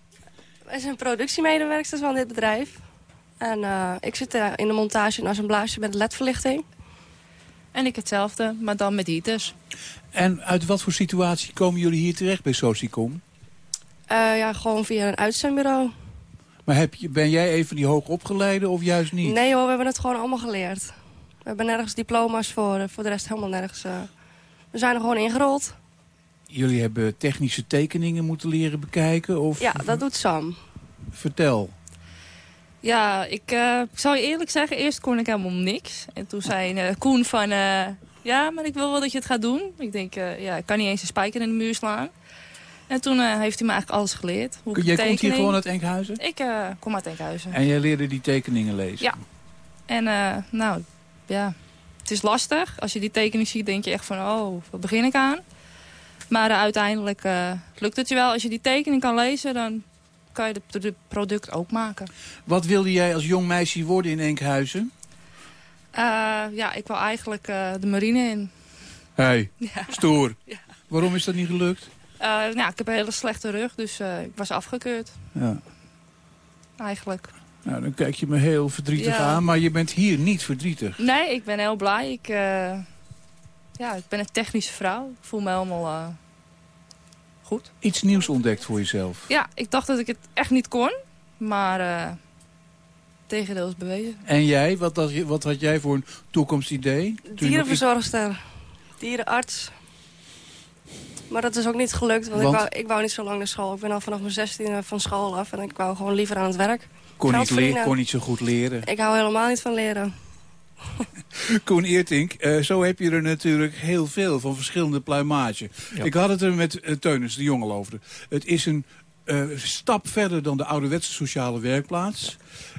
Wij zijn productiemedewerksters van dit bedrijf. En eh, ik zit eh, in de montage en assemblage met ledverlichting. En ik hetzelfde, maar dan met heaters. En uit wat voor situatie komen jullie hier terecht bij Socicom? Eh, ja, gewoon via een uitzendbureau. Maar heb je, ben jij even die hoogopgeleide of juist niet? Nee hoor, we hebben het gewoon allemaal geleerd. We hebben nergens diploma's voor, voor de rest helemaal nergens. we zijn er gewoon ingerold. Jullie hebben technische tekeningen moeten leren bekijken? Of... Ja, dat doet Sam. Vertel. Ja, ik, eh, ik zal je eerlijk zeggen, eerst kon ik helemaal niks. En toen zei eh, Koen van, eh, ja, maar ik wil wel dat je het gaat doen. Ik denk, eh, ja, ik kan niet eens een spijker in de muur slaan. En toen eh, heeft hij me eigenlijk alles geleerd. Hoe ik Jij komt hier gewoon uit Enkhuizen? Ik eh, kom uit Enkhuizen. En jij leerde die tekeningen lezen? Ja. En eh, nou, ja, het is lastig. Als je die tekening ziet, denk je echt van, oh, wat begin ik aan? Maar eh, uiteindelijk eh, lukt het je wel. Als je die tekening kan lezen, dan kan je de, de product ook maken. Wat wilde jij als jong meisje worden in Enkhuizen? Eh, ja, ik wil eigenlijk eh, de marine in. Hey, Ja. stoer. Waarom is dat niet gelukt? Eh, nou, ik heb een hele slechte rug, dus eh, ik was afgekeurd. Ja. Eigenlijk. Nou, dan kijk je me heel verdrietig Ja. aan, maar je bent hier niet verdrietig. Nee, ik ben heel blij. Ik, eh, ja, ik ben een technische vrouw. Ik voel me helemaal eh, goed. Iets nieuws ontdekt voor jezelf. Ja, ik dacht dat ik het echt niet kon. Maar eh tegendeel is bewezen. En jij, wat, had je- wat had jij voor een toekomstidee? Dierenverzorgster. Dierenarts. Maar dat is ook niet gelukt, want, Want? Ik, wou, ik wou niet zo lang naar school. Ik ben al vanaf mijn 16 van school af en ik wou gewoon liever aan het werk. kon, niet kon niet zo goed leren. Ik hou helemaal niet van leren. Koen Eertink, eh, zo heb je er natuurlijk heel veel van verschillende pluimage. Ja. Ik had het er met uh, Teunis de Jongel over. Het is een eh, stap verder dan de ouderwetse sociale werkplaats.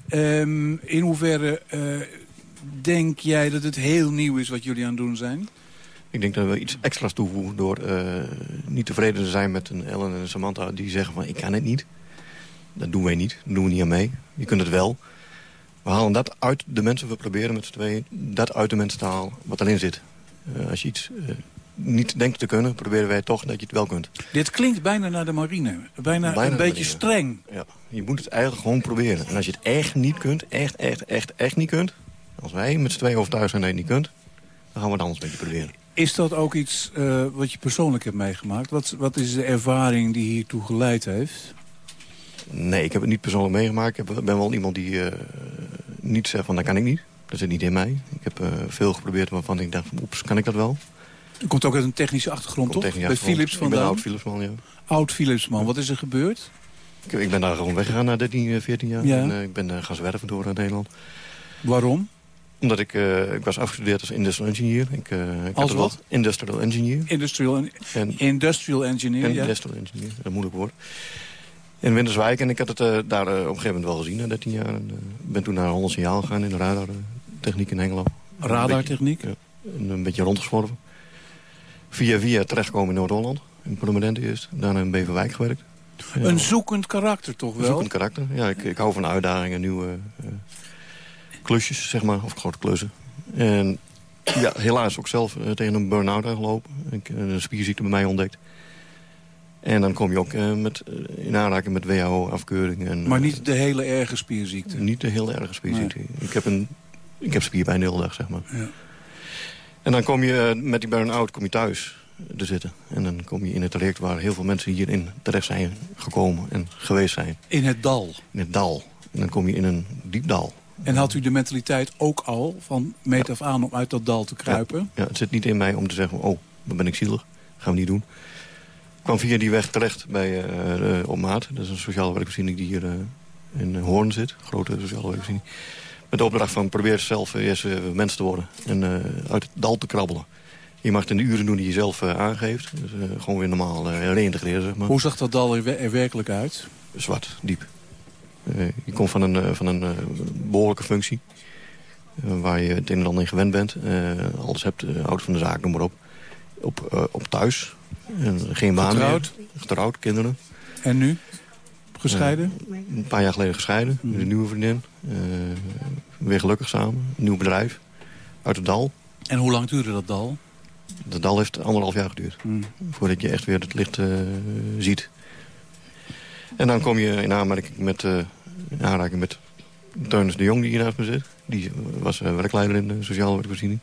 Ehm, in hoeverre denk jij dat het heel nieuw is wat jullie aan het doen zijn? Ik denk dat we iets extra's toevoegen door niet tevreden te zijn met een Ellen en een Samantha... die zeggen van ik kan het niet. Dat doen wij niet, daar doen we niet aan mee. Je kunt het wel. We halen dat uit de mensen, we proberen met z'n tweeën... dat uit de mensen te halen wat erin zit. Eh, als je iets eh, niet denkt te kunnen, proberen wij toch dat je het wel kunt. Dit klinkt bijna naar de marine. Bijna, Bijna een beetje marine. streng. Ja, je moet het eigenlijk gewoon proberen. En als je het echt niet kunt, echt, echt, echt, echt niet kunt... als wij met z'n tweeën overtuigd zijn dat je het niet kunt... dan gaan we het anders een beetje proberen. Is dat ook iets eh, wat je persoonlijk hebt meegemaakt? Wat, wat is de ervaring die hiertoe geleid heeft? Nee, ik heb het niet persoonlijk meegemaakt. Ik ben wel iemand die eh, niet zegt van dat kan ik niet. Dat zit niet in mij. Ik heb eh, veel geprobeerd waarvan ik dacht van oeps, kan ik dat wel? U komt ook uit een technische achtergrond, toch? technisch Bij achtergrond. Philips Ik ben vandaan? oud Philipsman, ja. Oud Philipsman. Wat is er gebeurd? Ik, ik ben daar gewoon weggegaan na 13, eh, 14 jaar. Ja. En, eh, ik ben eh, gaan zwerven door eh, Nederland. Waarom? Omdat ik, eh, ik was afgestudeerd als industrial engineer. Ik, eh, ik Als wat? Industrial engineer. Industrial, en, En- industrial engineer, ja. Industrial engineer, dat moeilijk woord. In Winterswijk. En ik had het eh, daar eh, op een gegeven moment wel gezien na 13 jaar. En, ben toen naar Holland Signaal gegaan in de radartechniek in Hengelo. Radartechniek? Een beetje, ja, en een beetje rondgesworven. Via via terechtkomen in Noord-Holland. In Permanente eerst. Daarna in Beverwijk gewerkt. Een zoekend karakter toch wel? Een zoekend karakter, ja. Ik, ik hou van uitdagingen, nieuwe eh, klusjes, zeg maar. Of grote klussen. En ja, helaas ook zelf tegen een burn-out aangelopen. Ik een spierziekte bij mij ontdekt. En dan kom je ook eh, met, eh, in aanraking met WHO-afkeuring. en Maar niet de hele erge spierziekte? Niet de heel erge spierziekte. Ik, heb een, ik heb spierpijn de hele dag, zeg maar. Ja. En dan kom je eh, met die burn-out kom je thuis te zitten. En dan kom je in het traject waar heel veel mensen hierin terecht zijn gekomen en geweest zijn. In het dal? In het dal. En dan kom je in een diep dal. En had u de mentaliteit ook al van meet af aan om uit dat dal te kruipen? Ja, het zit niet in mij om te zeggen, oh, dan ben ik zielig. Gaan we niet doen. Ik kwam via die weg terecht bij eh, eh, Op Maat. Dat is een sociale werkvoorziening die hier eh, in Hoorn zit. Grote sociale werkvoorziening. Met de opdracht van probeer zelf eerst eh, mens te worden. En eh, uit het dal te krabbelen. Je mag het in de uren doen die je zelf eh, aangeeft. Dus eh, gewoon weer normaal eh, reïntegreren, zeg maar. Hoe zag dat dal er, we- er werkelijk uit? Zwart, diep. Eh, je komt van een, eh, van een eh, behoorlijke functie. eh, waar je het een en ander in gewend bent. eh, alles hebt, uh, oud van de zaak, noem maar op. Op, eh, op thuis. En geen baan Getrouwd? meer. Getrouwd, kinderen. En nu? Gescheiden? Eh, een paar jaar geleden gescheiden. Met een nieuwe vriendin. Eh, weer gelukkig samen. Een nieuw bedrijf. Uit het dal. En hoe lang duurde dat dal? Dat dal heeft anderhalf jaar geduurd. Voordat je echt weer het licht eh, ziet. En dan kom je in aanmerking met, in aanraking met Teunis de Jong die hier naast me zit. Die was werkleider in de sociale werkvoorziening.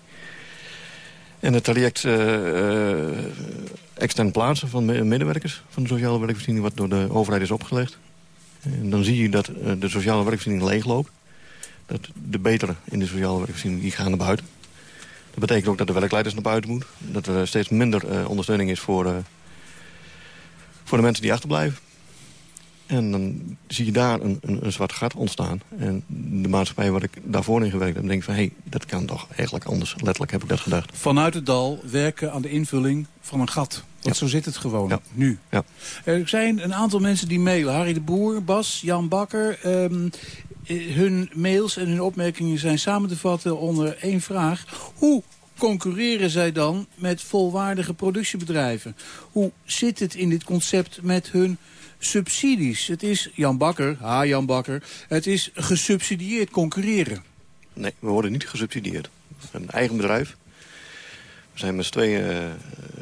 En het traject eh, eh, extern plaatsen van me- medewerkers van de sociale werkvoorziening... wat door de overheid is opgelegd. En dan zie je dat eh, de sociale werkvoorziening leegloopt. Dat de betere in de sociale werkvoorziening die gaan naar buiten. Dat betekent ook dat de werkleiders naar buiten moeten. Dat er steeds minder ondersteuning is voor, voor de mensen die achterblijven. En dan zie je daar een, een, een zwart gat ontstaan. En de maatschappij waar ik daarvoor in gewerkt heb, denk ik van... hé, hey, dat kan toch eigenlijk anders. Letterlijk heb ik dat gedacht. Vanuit het dal werken aan de invulling van een gat. Want zo zit het gewoon nu. Ja. Er zijn een aantal mensen die mailen. Harry de Boer, Bas, Jan Bakker. ehm, eh, hun mails en hun opmerkingen zijn samen te vatten onder één vraag. Hoe concurreren zij dan met volwaardige productiebedrijven? Hoe zit het in dit concept met hun subsidies? Het is, Jan Bakker, ha Jan Bakker, het is gesubsidieerd concurreren. Nee, we worden niet gesubsidieerd. We hebben een eigen bedrijf. We zijn met z'n tweeën eh,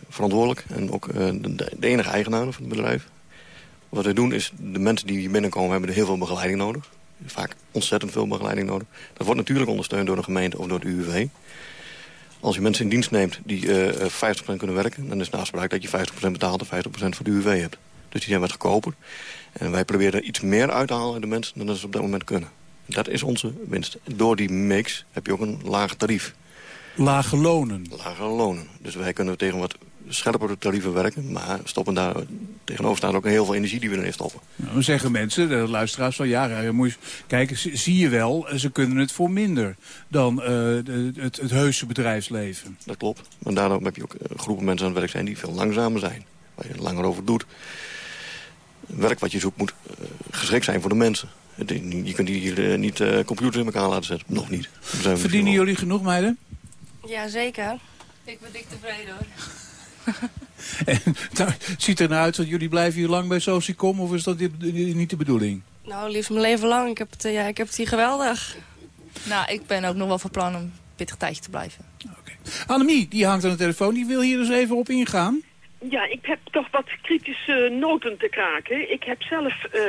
verantwoordelijk. En ook eh, de, de enige eigenaar van het bedrijf. Wat wij doen is, de mensen die hier binnenkomen... hebben heel veel begeleiding nodig. Vaak ontzettend veel begeleiding nodig. Dat wordt natuurlijk ondersteund door de gemeente of door het UWV. Als je mensen in dienst neemt die eh 50% kunnen werken... dan is de afspraak dat je 50% betaalt en 50% voor de UWV hebt. Dus die zijn wat goedkoper. En wij proberen er iets meer uit te halen uit de mensen... dan dat ze op dat moment kunnen. Dat is onze winst. Door die mix heb je ook een laag tarief. Lage lonen. Lage lonen. Dus wij kunnen tegen wat scherpere tarieven werken. Maar stoppen daar tegenover staan ook heel veel energie die we erin stoppen. Nou, dan zeggen mensen, de luisteraars van ja, moet je kijken, zie- je wel, eh, ze kunnen het voor minder dan eh, het, het heuse bedrijfsleven. Dat klopt. Maar daarom heb je ook eh, groepen mensen aan het werk zijn die veel langzamer zijn. Waar je langer over doet. Werk wat je zoekt moet eh, geschikt zijn voor de mensen. Je kunt hier eh, niet eh, computers in elkaar laten zetten. Nog niet. Verdienen jullie genoeg, meiden? Ja, zeker. Ik ben dik tevreden hoor. En, nou, het ziet er nou uit dat jullie blijven hier lang bij Socicom, of is dat niet de bedoeling? Nou, liefst mijn leven lang. Ik heb het, ja, ik heb het hier geweldig. Nou, ik ben ook nog wel van plan om een pittig tijdje te blijven. Annemie, die hangt aan de telefoon, die wil hier dus even op ingaan. Ja, ik heb toch wat kritische noten te kraken. Ik heb zelf eh,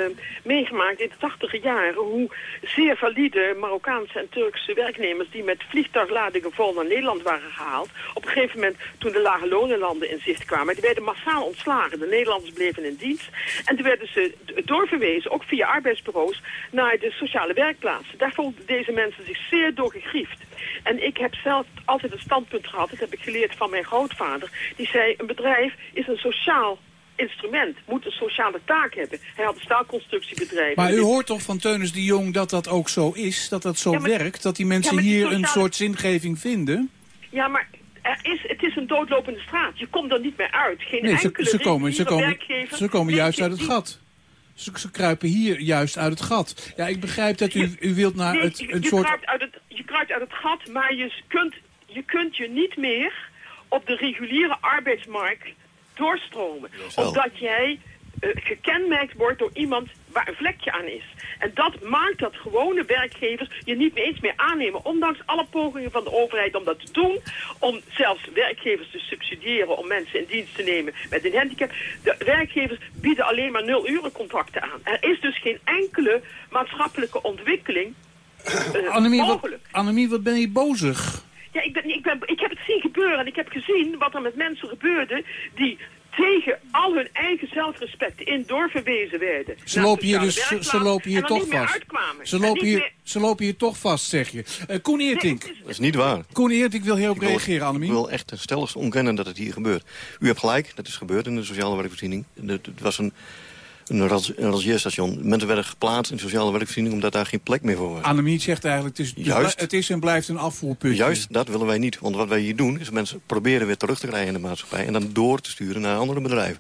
meegemaakt in de tachtige jaren hoe zeer valide Marokkaanse en Turkse werknemers die met vliegtuigladingen vol naar Nederland waren gehaald, op een gegeven moment toen de lage lonenlanden in zicht kwamen, die werden massaal ontslagen. De Nederlanders bleven in dienst en toen werden ze doorverwezen, ook via arbeidsbureaus, naar de sociale werkplaatsen. Daar voelden deze mensen zich zeer door gegriefd. En ik heb zelf altijd een standpunt gehad, dat heb ik geleerd van mijn grootvader. Die zei, een bedrijf is een sociaal instrument, moet een sociale taak hebben. Hij had een staalconstructiebedrijf. Maar u hoort toch van Teunis de Jong dat dat ook zo is, dat dat zo Ja, maar- werkt, dat die mensen Ja, maar die hier een soort zingeving vinden? Ja, maar er is, het is een doodlopende straat. Je komt er niet meer uit. Geen Nee, ze, enkele ze komen, ze komen, werkgever ze komen juist uit het die- gat. Ze, ze kruipen hier juist uit het gat. Ja, ik begrijp dat u, u wilt naar Nee, het, een je soort... kruipt uit het, je kruipt uit het gat, maar je kunt, je kunt je niet meer op de reguliere arbeidsmarkt doorstromen. Omdat jij eh, gekenmerkt wordt door iemand waar een vlekje aan is. En dat maakt dat gewone werkgevers je niet meer eens meer aannemen. Ondanks alle pogingen van de overheid om dat te doen. Om zelfs werkgevers te subsidiëren om mensen in dienst te nemen met een handicap. De werkgevers bieden alleen maar nul uren contracten aan. Er is dus geen enkele maatschappelijke ontwikkeling eh, Annemie, wat, mogelijk. Annemie, wat ben je bozig? Ja, ik, ben, ik, ben, ik heb het zien gebeuren en ik heb gezien wat er met mensen gebeurde die tegen al hun eigen zelfrespect in doorverwezen werden. Ze lopen hier, dus, ze, lopen hier er toch vast. Ze En lopen, hier, meer- ze lopen hier toch vast, zeg je. Eh Koen Eertink. Dat is niet waar. Koen Eertink wil wil- reageren, Annemie. Ik wil echt stelligst ontkennen dat het hier gebeurt. U hebt gelijk, dat is gebeurd in de sociale werkvoorziening. Het was een, een, rangeerstation. Mensen werden geplaatst in sociale werkvoorziening... omdat daar geen plek meer voor was. Annemie zegt eigenlijk, het is, het Juist. bl- het is en blijft een afvoerputje. Juist, dat willen wij niet. Want wat wij hier doen, is mensen proberen weer terug te krijgen in de maatschappij... en dan door te sturen naar andere bedrijven.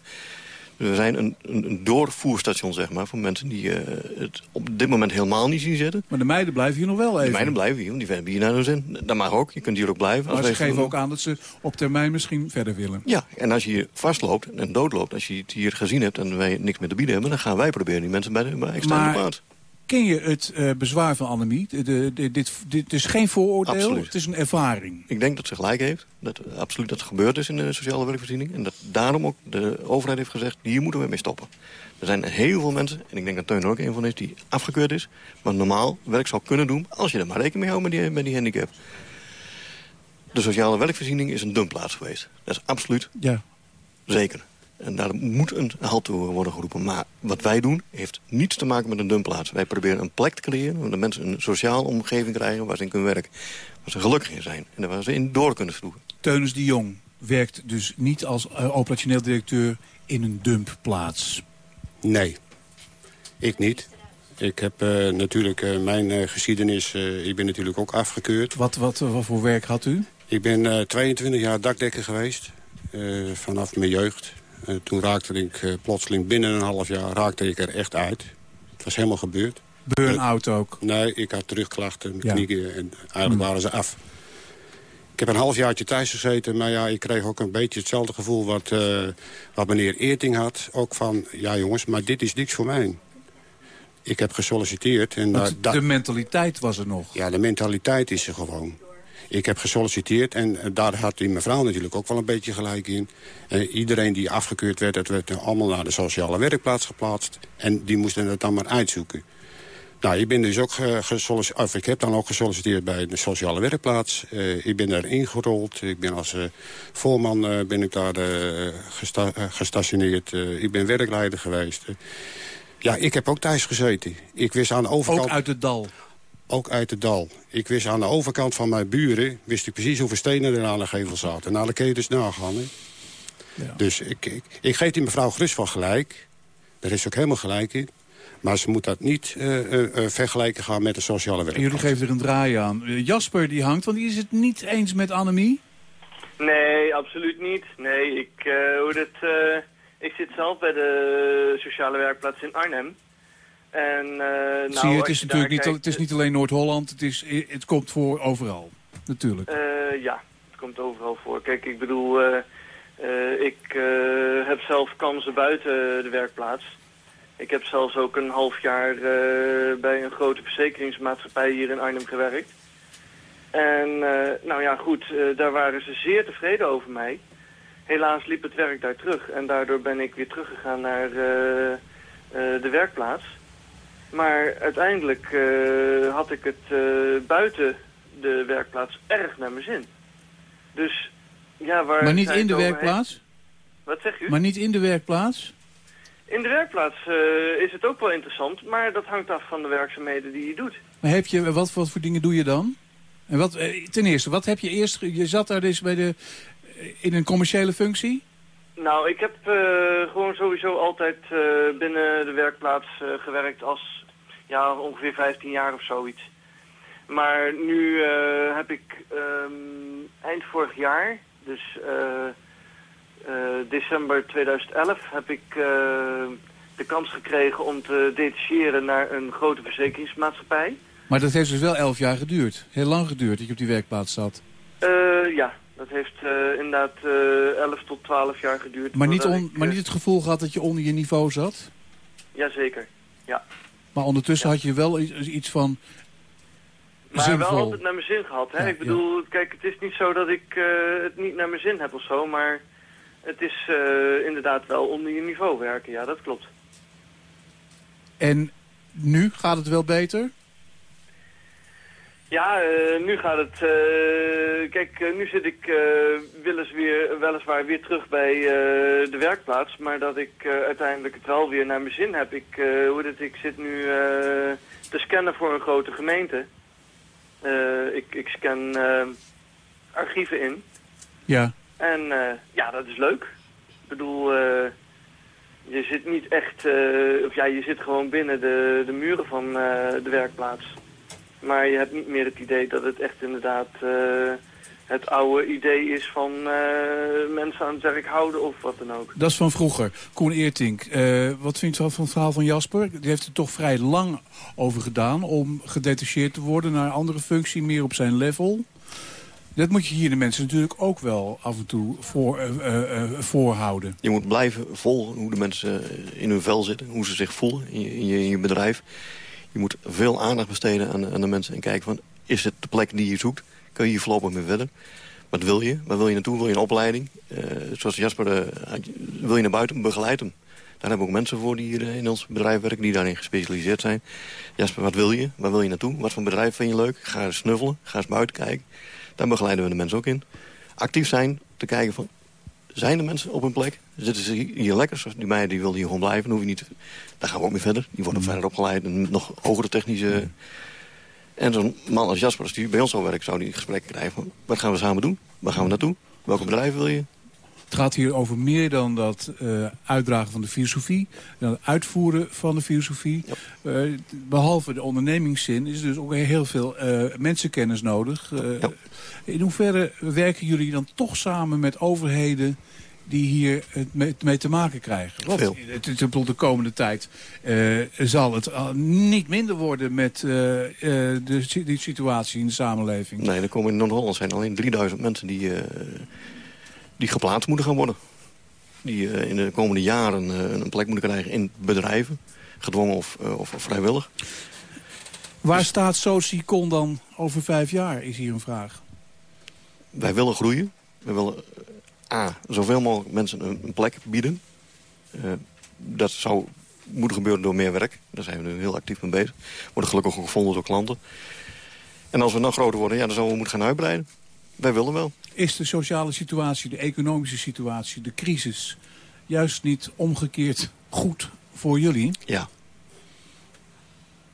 Dus we zijn een, een, een doorvoerstation, zeg maar, voor mensen die eh, het op dit moment helemaal niet zien zitten. Maar de meiden blijven hier nog wel even. De meiden blijven hier, want die hebben hier naar hun zin. Dat mag ook, je kunt hier ook blijven. Maar als ze geven ook aan dat ze op termijn misschien verder willen. Ja, en als je hier vastloopt en doodloopt, als je het hier gezien hebt en wij niks meer te bieden hebben, dan gaan wij proberen die mensen bij de bij externe Maar. Ken je het eh, bezwaar van Annemie? De, de, de- dit, dit is geen vooroordeel, Absoluut. het is een ervaring. Ik denk dat ze gelijk heeft. Dat absoluut dat gebeurd is in de sociale werkvoorziening. En dat daarom ook de overheid heeft gezegd, hier moeten we mee stoppen. Er zijn heel veel mensen, en ik denk dat Teun er ook een van is, die afgekeurd is. Maar normaal werk zou kunnen doen als je er maar rekening mee houdt met die, met die handicap. De sociale werkvoorziening is een dumpplaats geweest. Dat is absoluut Ja. zeker. En daar moet een halt toe worden geroepen. Maar wat wij doen, heeft niets te maken met een dumpplaats. Wij proberen een plek te creëren... waar de mensen een sociale omgeving krijgen waar ze in kunnen werken. Waar ze gelukkig in zijn. En waar ze in door kunnen sloegen. Teunus de Jong werkt dus niet als eh, operationeel directeur in een dumpplaats. Nee, ik niet. Ik heb eh, natuurlijk eh, mijn eh, geschiedenis, eh, ik ben natuurlijk ook afgekeurd. Wat, wat, wat voor werk had u? Ik ben eh, 22 jaar dakdekker geweest, eh, vanaf mijn jeugd. Eh, toen raakte ik eh, plotseling binnen een half jaar raakte ik er echt uit. Het was helemaal gebeurd. Burn-out ook? Nee, ik had terugklachten, mijn Ja. knieën en eigenlijk Hmm. waren ze af. Ik heb een halfjaartje thuis gezeten, maar ja, ik kreeg ook een beetje hetzelfde gevoel wat, eh, wat meneer Eerting had. Ook van, ja jongens, maar dit is niks voor mij. Ik heb gesolliciteerd. En de mentaliteit was er nog. ja, de mentaliteit is er gewoon. Ik heb gesolliciteerd en eh, daar had die mevrouw natuurlijk ook wel een beetje gelijk in. En iedereen die afgekeurd werd, dat werd allemaal naar de sociale werkplaats geplaatst. En die moesten het dan maar uitzoeken. Nou, ik ben dus ook heb dan ook gesolliciteerd bij de sociale werkplaats. Eh, ik ben daar ingerold. Ik ben als eh, voorman eh, ben ik daar gesta- gestationeerd. Ik ben werkleider geweest. Ja, ik heb ook thuis gezeten. Ik wist aan de overkant... Ook uit het dal? Ook uit het dal. Ik wist aan de overkant van mijn buren... wist ik precies hoeveel stenen er aan de gevel zaten. Nou, dat kun je dus nagaan. Hè? Dus ik, ik, ik geef die mevrouw gerust wel gelijk. Daar is ze ook helemaal gelijk in. Maar ze moet dat niet eh, eh, eh, vergelijken gaan met de sociale En werk. jullie geven er een draai aan. Jasper die hangt, want die is het niet eens met Annemie. Nee, absoluut niet. Nee, ik, eh, hoe dat, eh, ik zit zelf bij de sociale werkplaats in Arnhem. En, eh, nou, Zie je, het is je natuurlijk niet, kijkt, het is niet alleen Noord-Holland, het, is, het komt voor overal. Natuurlijk. eh, ja, het komt overal voor. Kijk, ik bedoel, eh, ik heb zelf kansen buiten de werkplaats. Ik heb zelfs ook een half jaar bij een grote verzekeringsmaatschappij hier in Arnhem gewerkt. En nou ja, goed, daar waren ze zeer tevreden over mij. Helaas liep het werk daar terug en daardoor ben ik weer teruggegaan naar de werkplaats. Maar uiteindelijk eh, had ik het eh, buiten de werkplaats erg naar mijn zin. Dus ja, waar Maar niet in de werkplaats? heeft- Wat zeg u? Maar niet in de werkplaats? In de werkplaats eh, is het ook wel interessant, maar dat hangt af van de werkzaamheden die je doet. Maar heb je, wat, wat voor dingen doe je dan? En wat, ten eerste, wat heb je eerst... Je zat daar dus bij de, in een commerciële functie? Nou, ik heb eh, gewoon sowieso altijd eh, binnen de werkplaats eh, gewerkt als ja, ongeveer 15 jaar of zoiets. Maar nu heb ik ehm, eind vorig jaar, dus december 2011, heb ik eh, de kans gekregen om te detacheren naar een grote verzekeringsmaatschappij. Maar dat heeft dus wel elf jaar geduurd. Heel lang geduurd dat je op die werkplaats zat. Ja, Dat heeft eh, inderdaad eh 11 tot 12 jaar geduurd. Maar niet, voordat on, ik, maar eh, niet het gevoel gehad dat je onder je niveau zat? Jazeker, ja. Maar ondertussen had je wel iets van Maar zinvol. wel altijd naar mijn zin gehad. Hè? Ja, ik bedoel, kijk, het is niet zo dat ik eh, het niet naar mijn zin heb of zo, maar het is eh, inderdaad wel onder je niveau werken. Ja, dat klopt. En nu gaat het wel beter? Ja, eh, nu gaat het... eh, kijk, eh, nu zit ik welis weer, weliswaar weer terug bij de werkplaats, maar dat ik uiteindelijk het wel weer naar mijn zin heb. Ik, hoe dit, ik zit nu te scannen voor een grote gemeente. Ik, ik scan archieven in. Ja. En ja, dat is leuk. Ik bedoel, je zit niet echt, of ja, je zit gewoon binnen de, de muren van de werkplaats. Maar je hebt niet meer het idee dat het echt inderdaad eh, het oude idee is van eh, mensen aan het werk houden of wat dan ook. Dat is van vroeger. Koen Eertink, eh, wat vindt u van het verhaal van Jasper? Die heeft er toch vrij lang over gedaan om gedetacheerd te worden naar een andere functie, meer op zijn level. Dat moet je hier de mensen natuurlijk ook wel af en toe voor, eh, eh, eh, voorhouden. Je moet blijven volgen hoe de mensen in hun vel zitten, hoe ze zich voelen in je, in je, in je bedrijf. Je moet veel aandacht besteden aan, aan de mensen en kijken van, is het de plek die je zoekt? Kun je hier voorlopig mee verder? Wat wil je? Waar wil je naartoe? Wil je een opleiding? Eh, zoals Jasper, eh, wil je naar buiten? Begeleid hem. Daar hebben we ook mensen voor die hier eh, in ons bedrijf werken, die daarin gespecialiseerd zijn. Jasper, wat wil je? Waar wil je naartoe? Wat voor bedrijf vind je leuk? Ga eens snuffelen, ga eens buiten kijken. Daar begeleiden we de mensen ook in. Actief zijn, te kijken van, zijn de mensen op hun plek? Zitten ze hier lekker? Die meiden die willen hier gewoon blijven. Dan hoef je niet, daar gaan we ook mee verder. Die worden verder opgeleid en nog hogere technische... En zo'n man als Jasper, als die bij ons zou werken... zou die gesprekken krijgen wat gaan we samen doen? Waar gaan we naartoe? Welke bedrijven wil je? Het gaat hier over meer dan dat eh, uitdragen van de filosofie, dan het uitvoeren van de filosofie. Eh, behalve de ondernemingszin is er dus ook heel veel eh, mensenkennis nodig. In hoeverre werken jullie dan toch samen met overheden die hier het mee, te maken krijgen? Want Veel. het, de komende tijd zal het niet minder worden met de, die situatie in de samenleving. Nee, er komen in Noord-Holland zijn alleen 3000 mensen die, die geplaatst moeten gaan worden. Die eh, in de komende jaren eh, een plek moeten krijgen in bedrijven. Gedwongen of, eh, of vrijwillig. Waar staat Socicon dan over vijf jaar, is hier een vraag. Wij willen groeien. We willen A, zoveel mogelijk mensen een, een plek bieden. Dat zou moeten gebeuren door meer werk. Daar zijn we nu heel actief mee bezig. Worden gelukkig ook gevonden door klanten. En als we nog groter worden, ja, dan zouden we moeten gaan uitbreiden. Wij willen wel. Is de sociale situatie, de economische situatie, de crisis... juist niet omgekeerd goed voor jullie? Ja.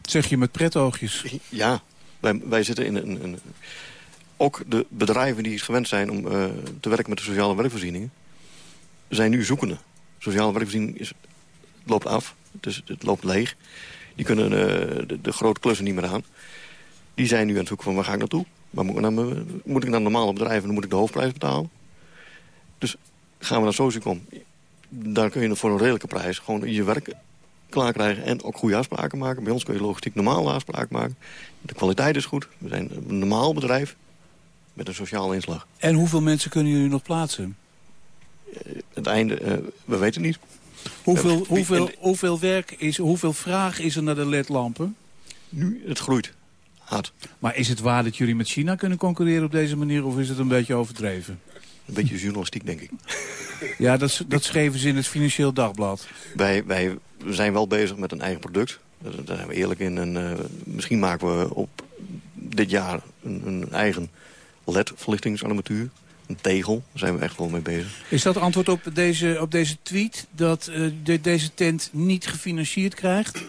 Zeg je met pretoogjes. Ja, wij, wij zitten in een, een... Ook de bedrijven die gewend zijn om eh, te werken met de sociale werkvoorzieningen... zijn nu zoekende. Sociale werkvoorziening is, loopt af, dus het loopt leeg. Die kunnen eh, de, de grote klussen niet meer aan. Die zijn nu aan het zoeken van waar ga ik naartoe? Waar moet ik, naar, mijn- moet ik naar een normale bedrijf en dan moet ik de hoofdprijs betalen? Dus gaan we naar Socicom. Daar kun je voor een redelijke prijs gewoon je werk klaar krijgen en ook goede afspraken maken. Bij ons kun je logistiek normale afspraken maken. De kwaliteit is goed. We zijn een normaal bedrijf met een sociale inslag. En hoeveel mensen kunnen jullie nog plaatsen? Het einde, eh, we weten niet. Hoeveel, wie- hoeveel, hoeveel werk is, hoeveel vraag is er naar de ledlampen? Nu, het groeit. Maar is het waar dat jullie met China kunnen concurreren op deze manier... of is het een beetje overdreven? Een beetje journalistiek, denk ik. Ja, dat, dat schreven ze in het Financieel Dagblad. Wij, wij zijn wel bezig met een eigen product. Daar daar zijn we eerlijk in. En, eh, misschien maken we op dit jaar een, een eigen LED-verlichtingsarmatuur. Een tegel. Daar zijn we echt wel mee bezig. Is dat antwoord op deze, op deze tweet... dat eh, de- deze tent niet gefinancierd krijgt?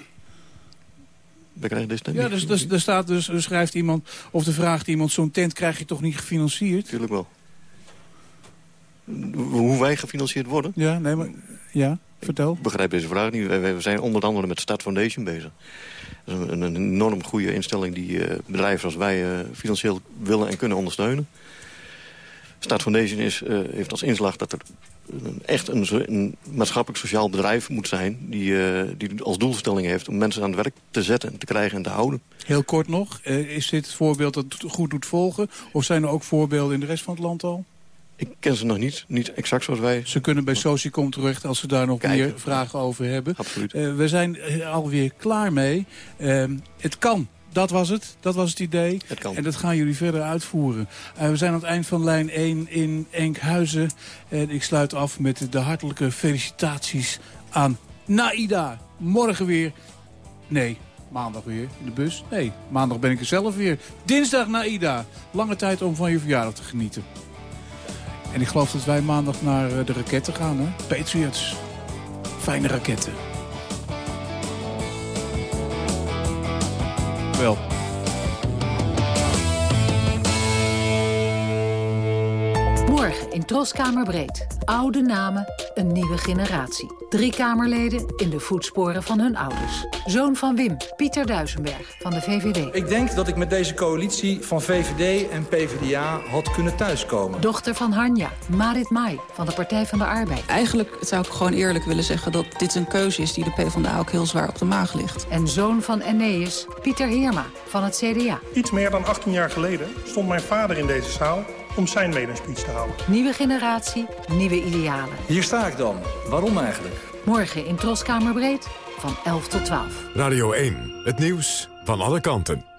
We krijgen deze tent Ja, niet. dus, dus, er, staat dus, er schrijft iemand, of er vraagt iemand... zo'n tent krijg je toch niet gefinancierd? Tuurlijk wel. Hoe wij gefinancierd worden? Ja, nee, maar... Ja, vertel. Ik begrijp deze vraag niet. Wij zijn onder andere met Start Foundation bezig. Dat is een, een enorm goede instelling die eh, bedrijven zoals wij eh, financieel willen en kunnen ondersteunen. Start Foundation is, eh, heeft als inslag dat er een, echt een, een maatschappelijk sociaal bedrijf moet zijn... Die, eh, die als doelstelling heeft om mensen aan het werk te zetten, te krijgen en te houden. Heel kort nog, eh, is dit het voorbeeld dat het goed doet volgen? Of zijn er ook voorbeelden in de rest van het land al? Ik ken ze nog niet, niet exact zoals wij. Ze kunnen bij Socicom terecht als ze daar nog Kijken. meer vragen over hebben. Absoluut. We zijn alweer klaar mee. Het kan. Dat was het. Dat was het idee. Kan. En dat gaan jullie verder uitvoeren. Eh, we zijn aan het eind van lijn 1 in Enkhuizen. En ik sluit af met de hartelijke felicitaties aan Naida. Morgen weer. Nee, maandag weer in de bus. Nee, maandag ben ik er zelf weer. Dinsdag Naida. Lange tijd om van je verjaardag te genieten. En ik geloof dat wij maandag naar eh, de raketten gaan, hè? Patriots. Fijne raketten. Wel. In Troskamer Breed. Oude namen, een nieuwe generatie. Drie Kamerleden in de voetsporen van hun ouders. Zoon van Wim, Pieter Duisenberg van de VVD. Ik denk dat ik met deze coalitie van VVD en PvdA had kunnen thuiskomen. Dochter van Hanja, Marit Mai van de Partij van de Arbeid. Eigenlijk zou ik gewoon eerlijk willen zeggen dat dit een keuze is die de PvdA ook heel zwaar op de maag ligt. En zoon van Eneas, Pieter Heerma van het CDA. Iets meer dan 18 jaar geleden stond mijn vader in deze zaal om zijn medespeech te houden. Nieuwe generatie, nieuwe idealen. Hier sta ik dan. Waarom eigenlijk? Morgen in Troskamer Breed van 11 tot 12. Radio 1, het nieuws van alle kanten.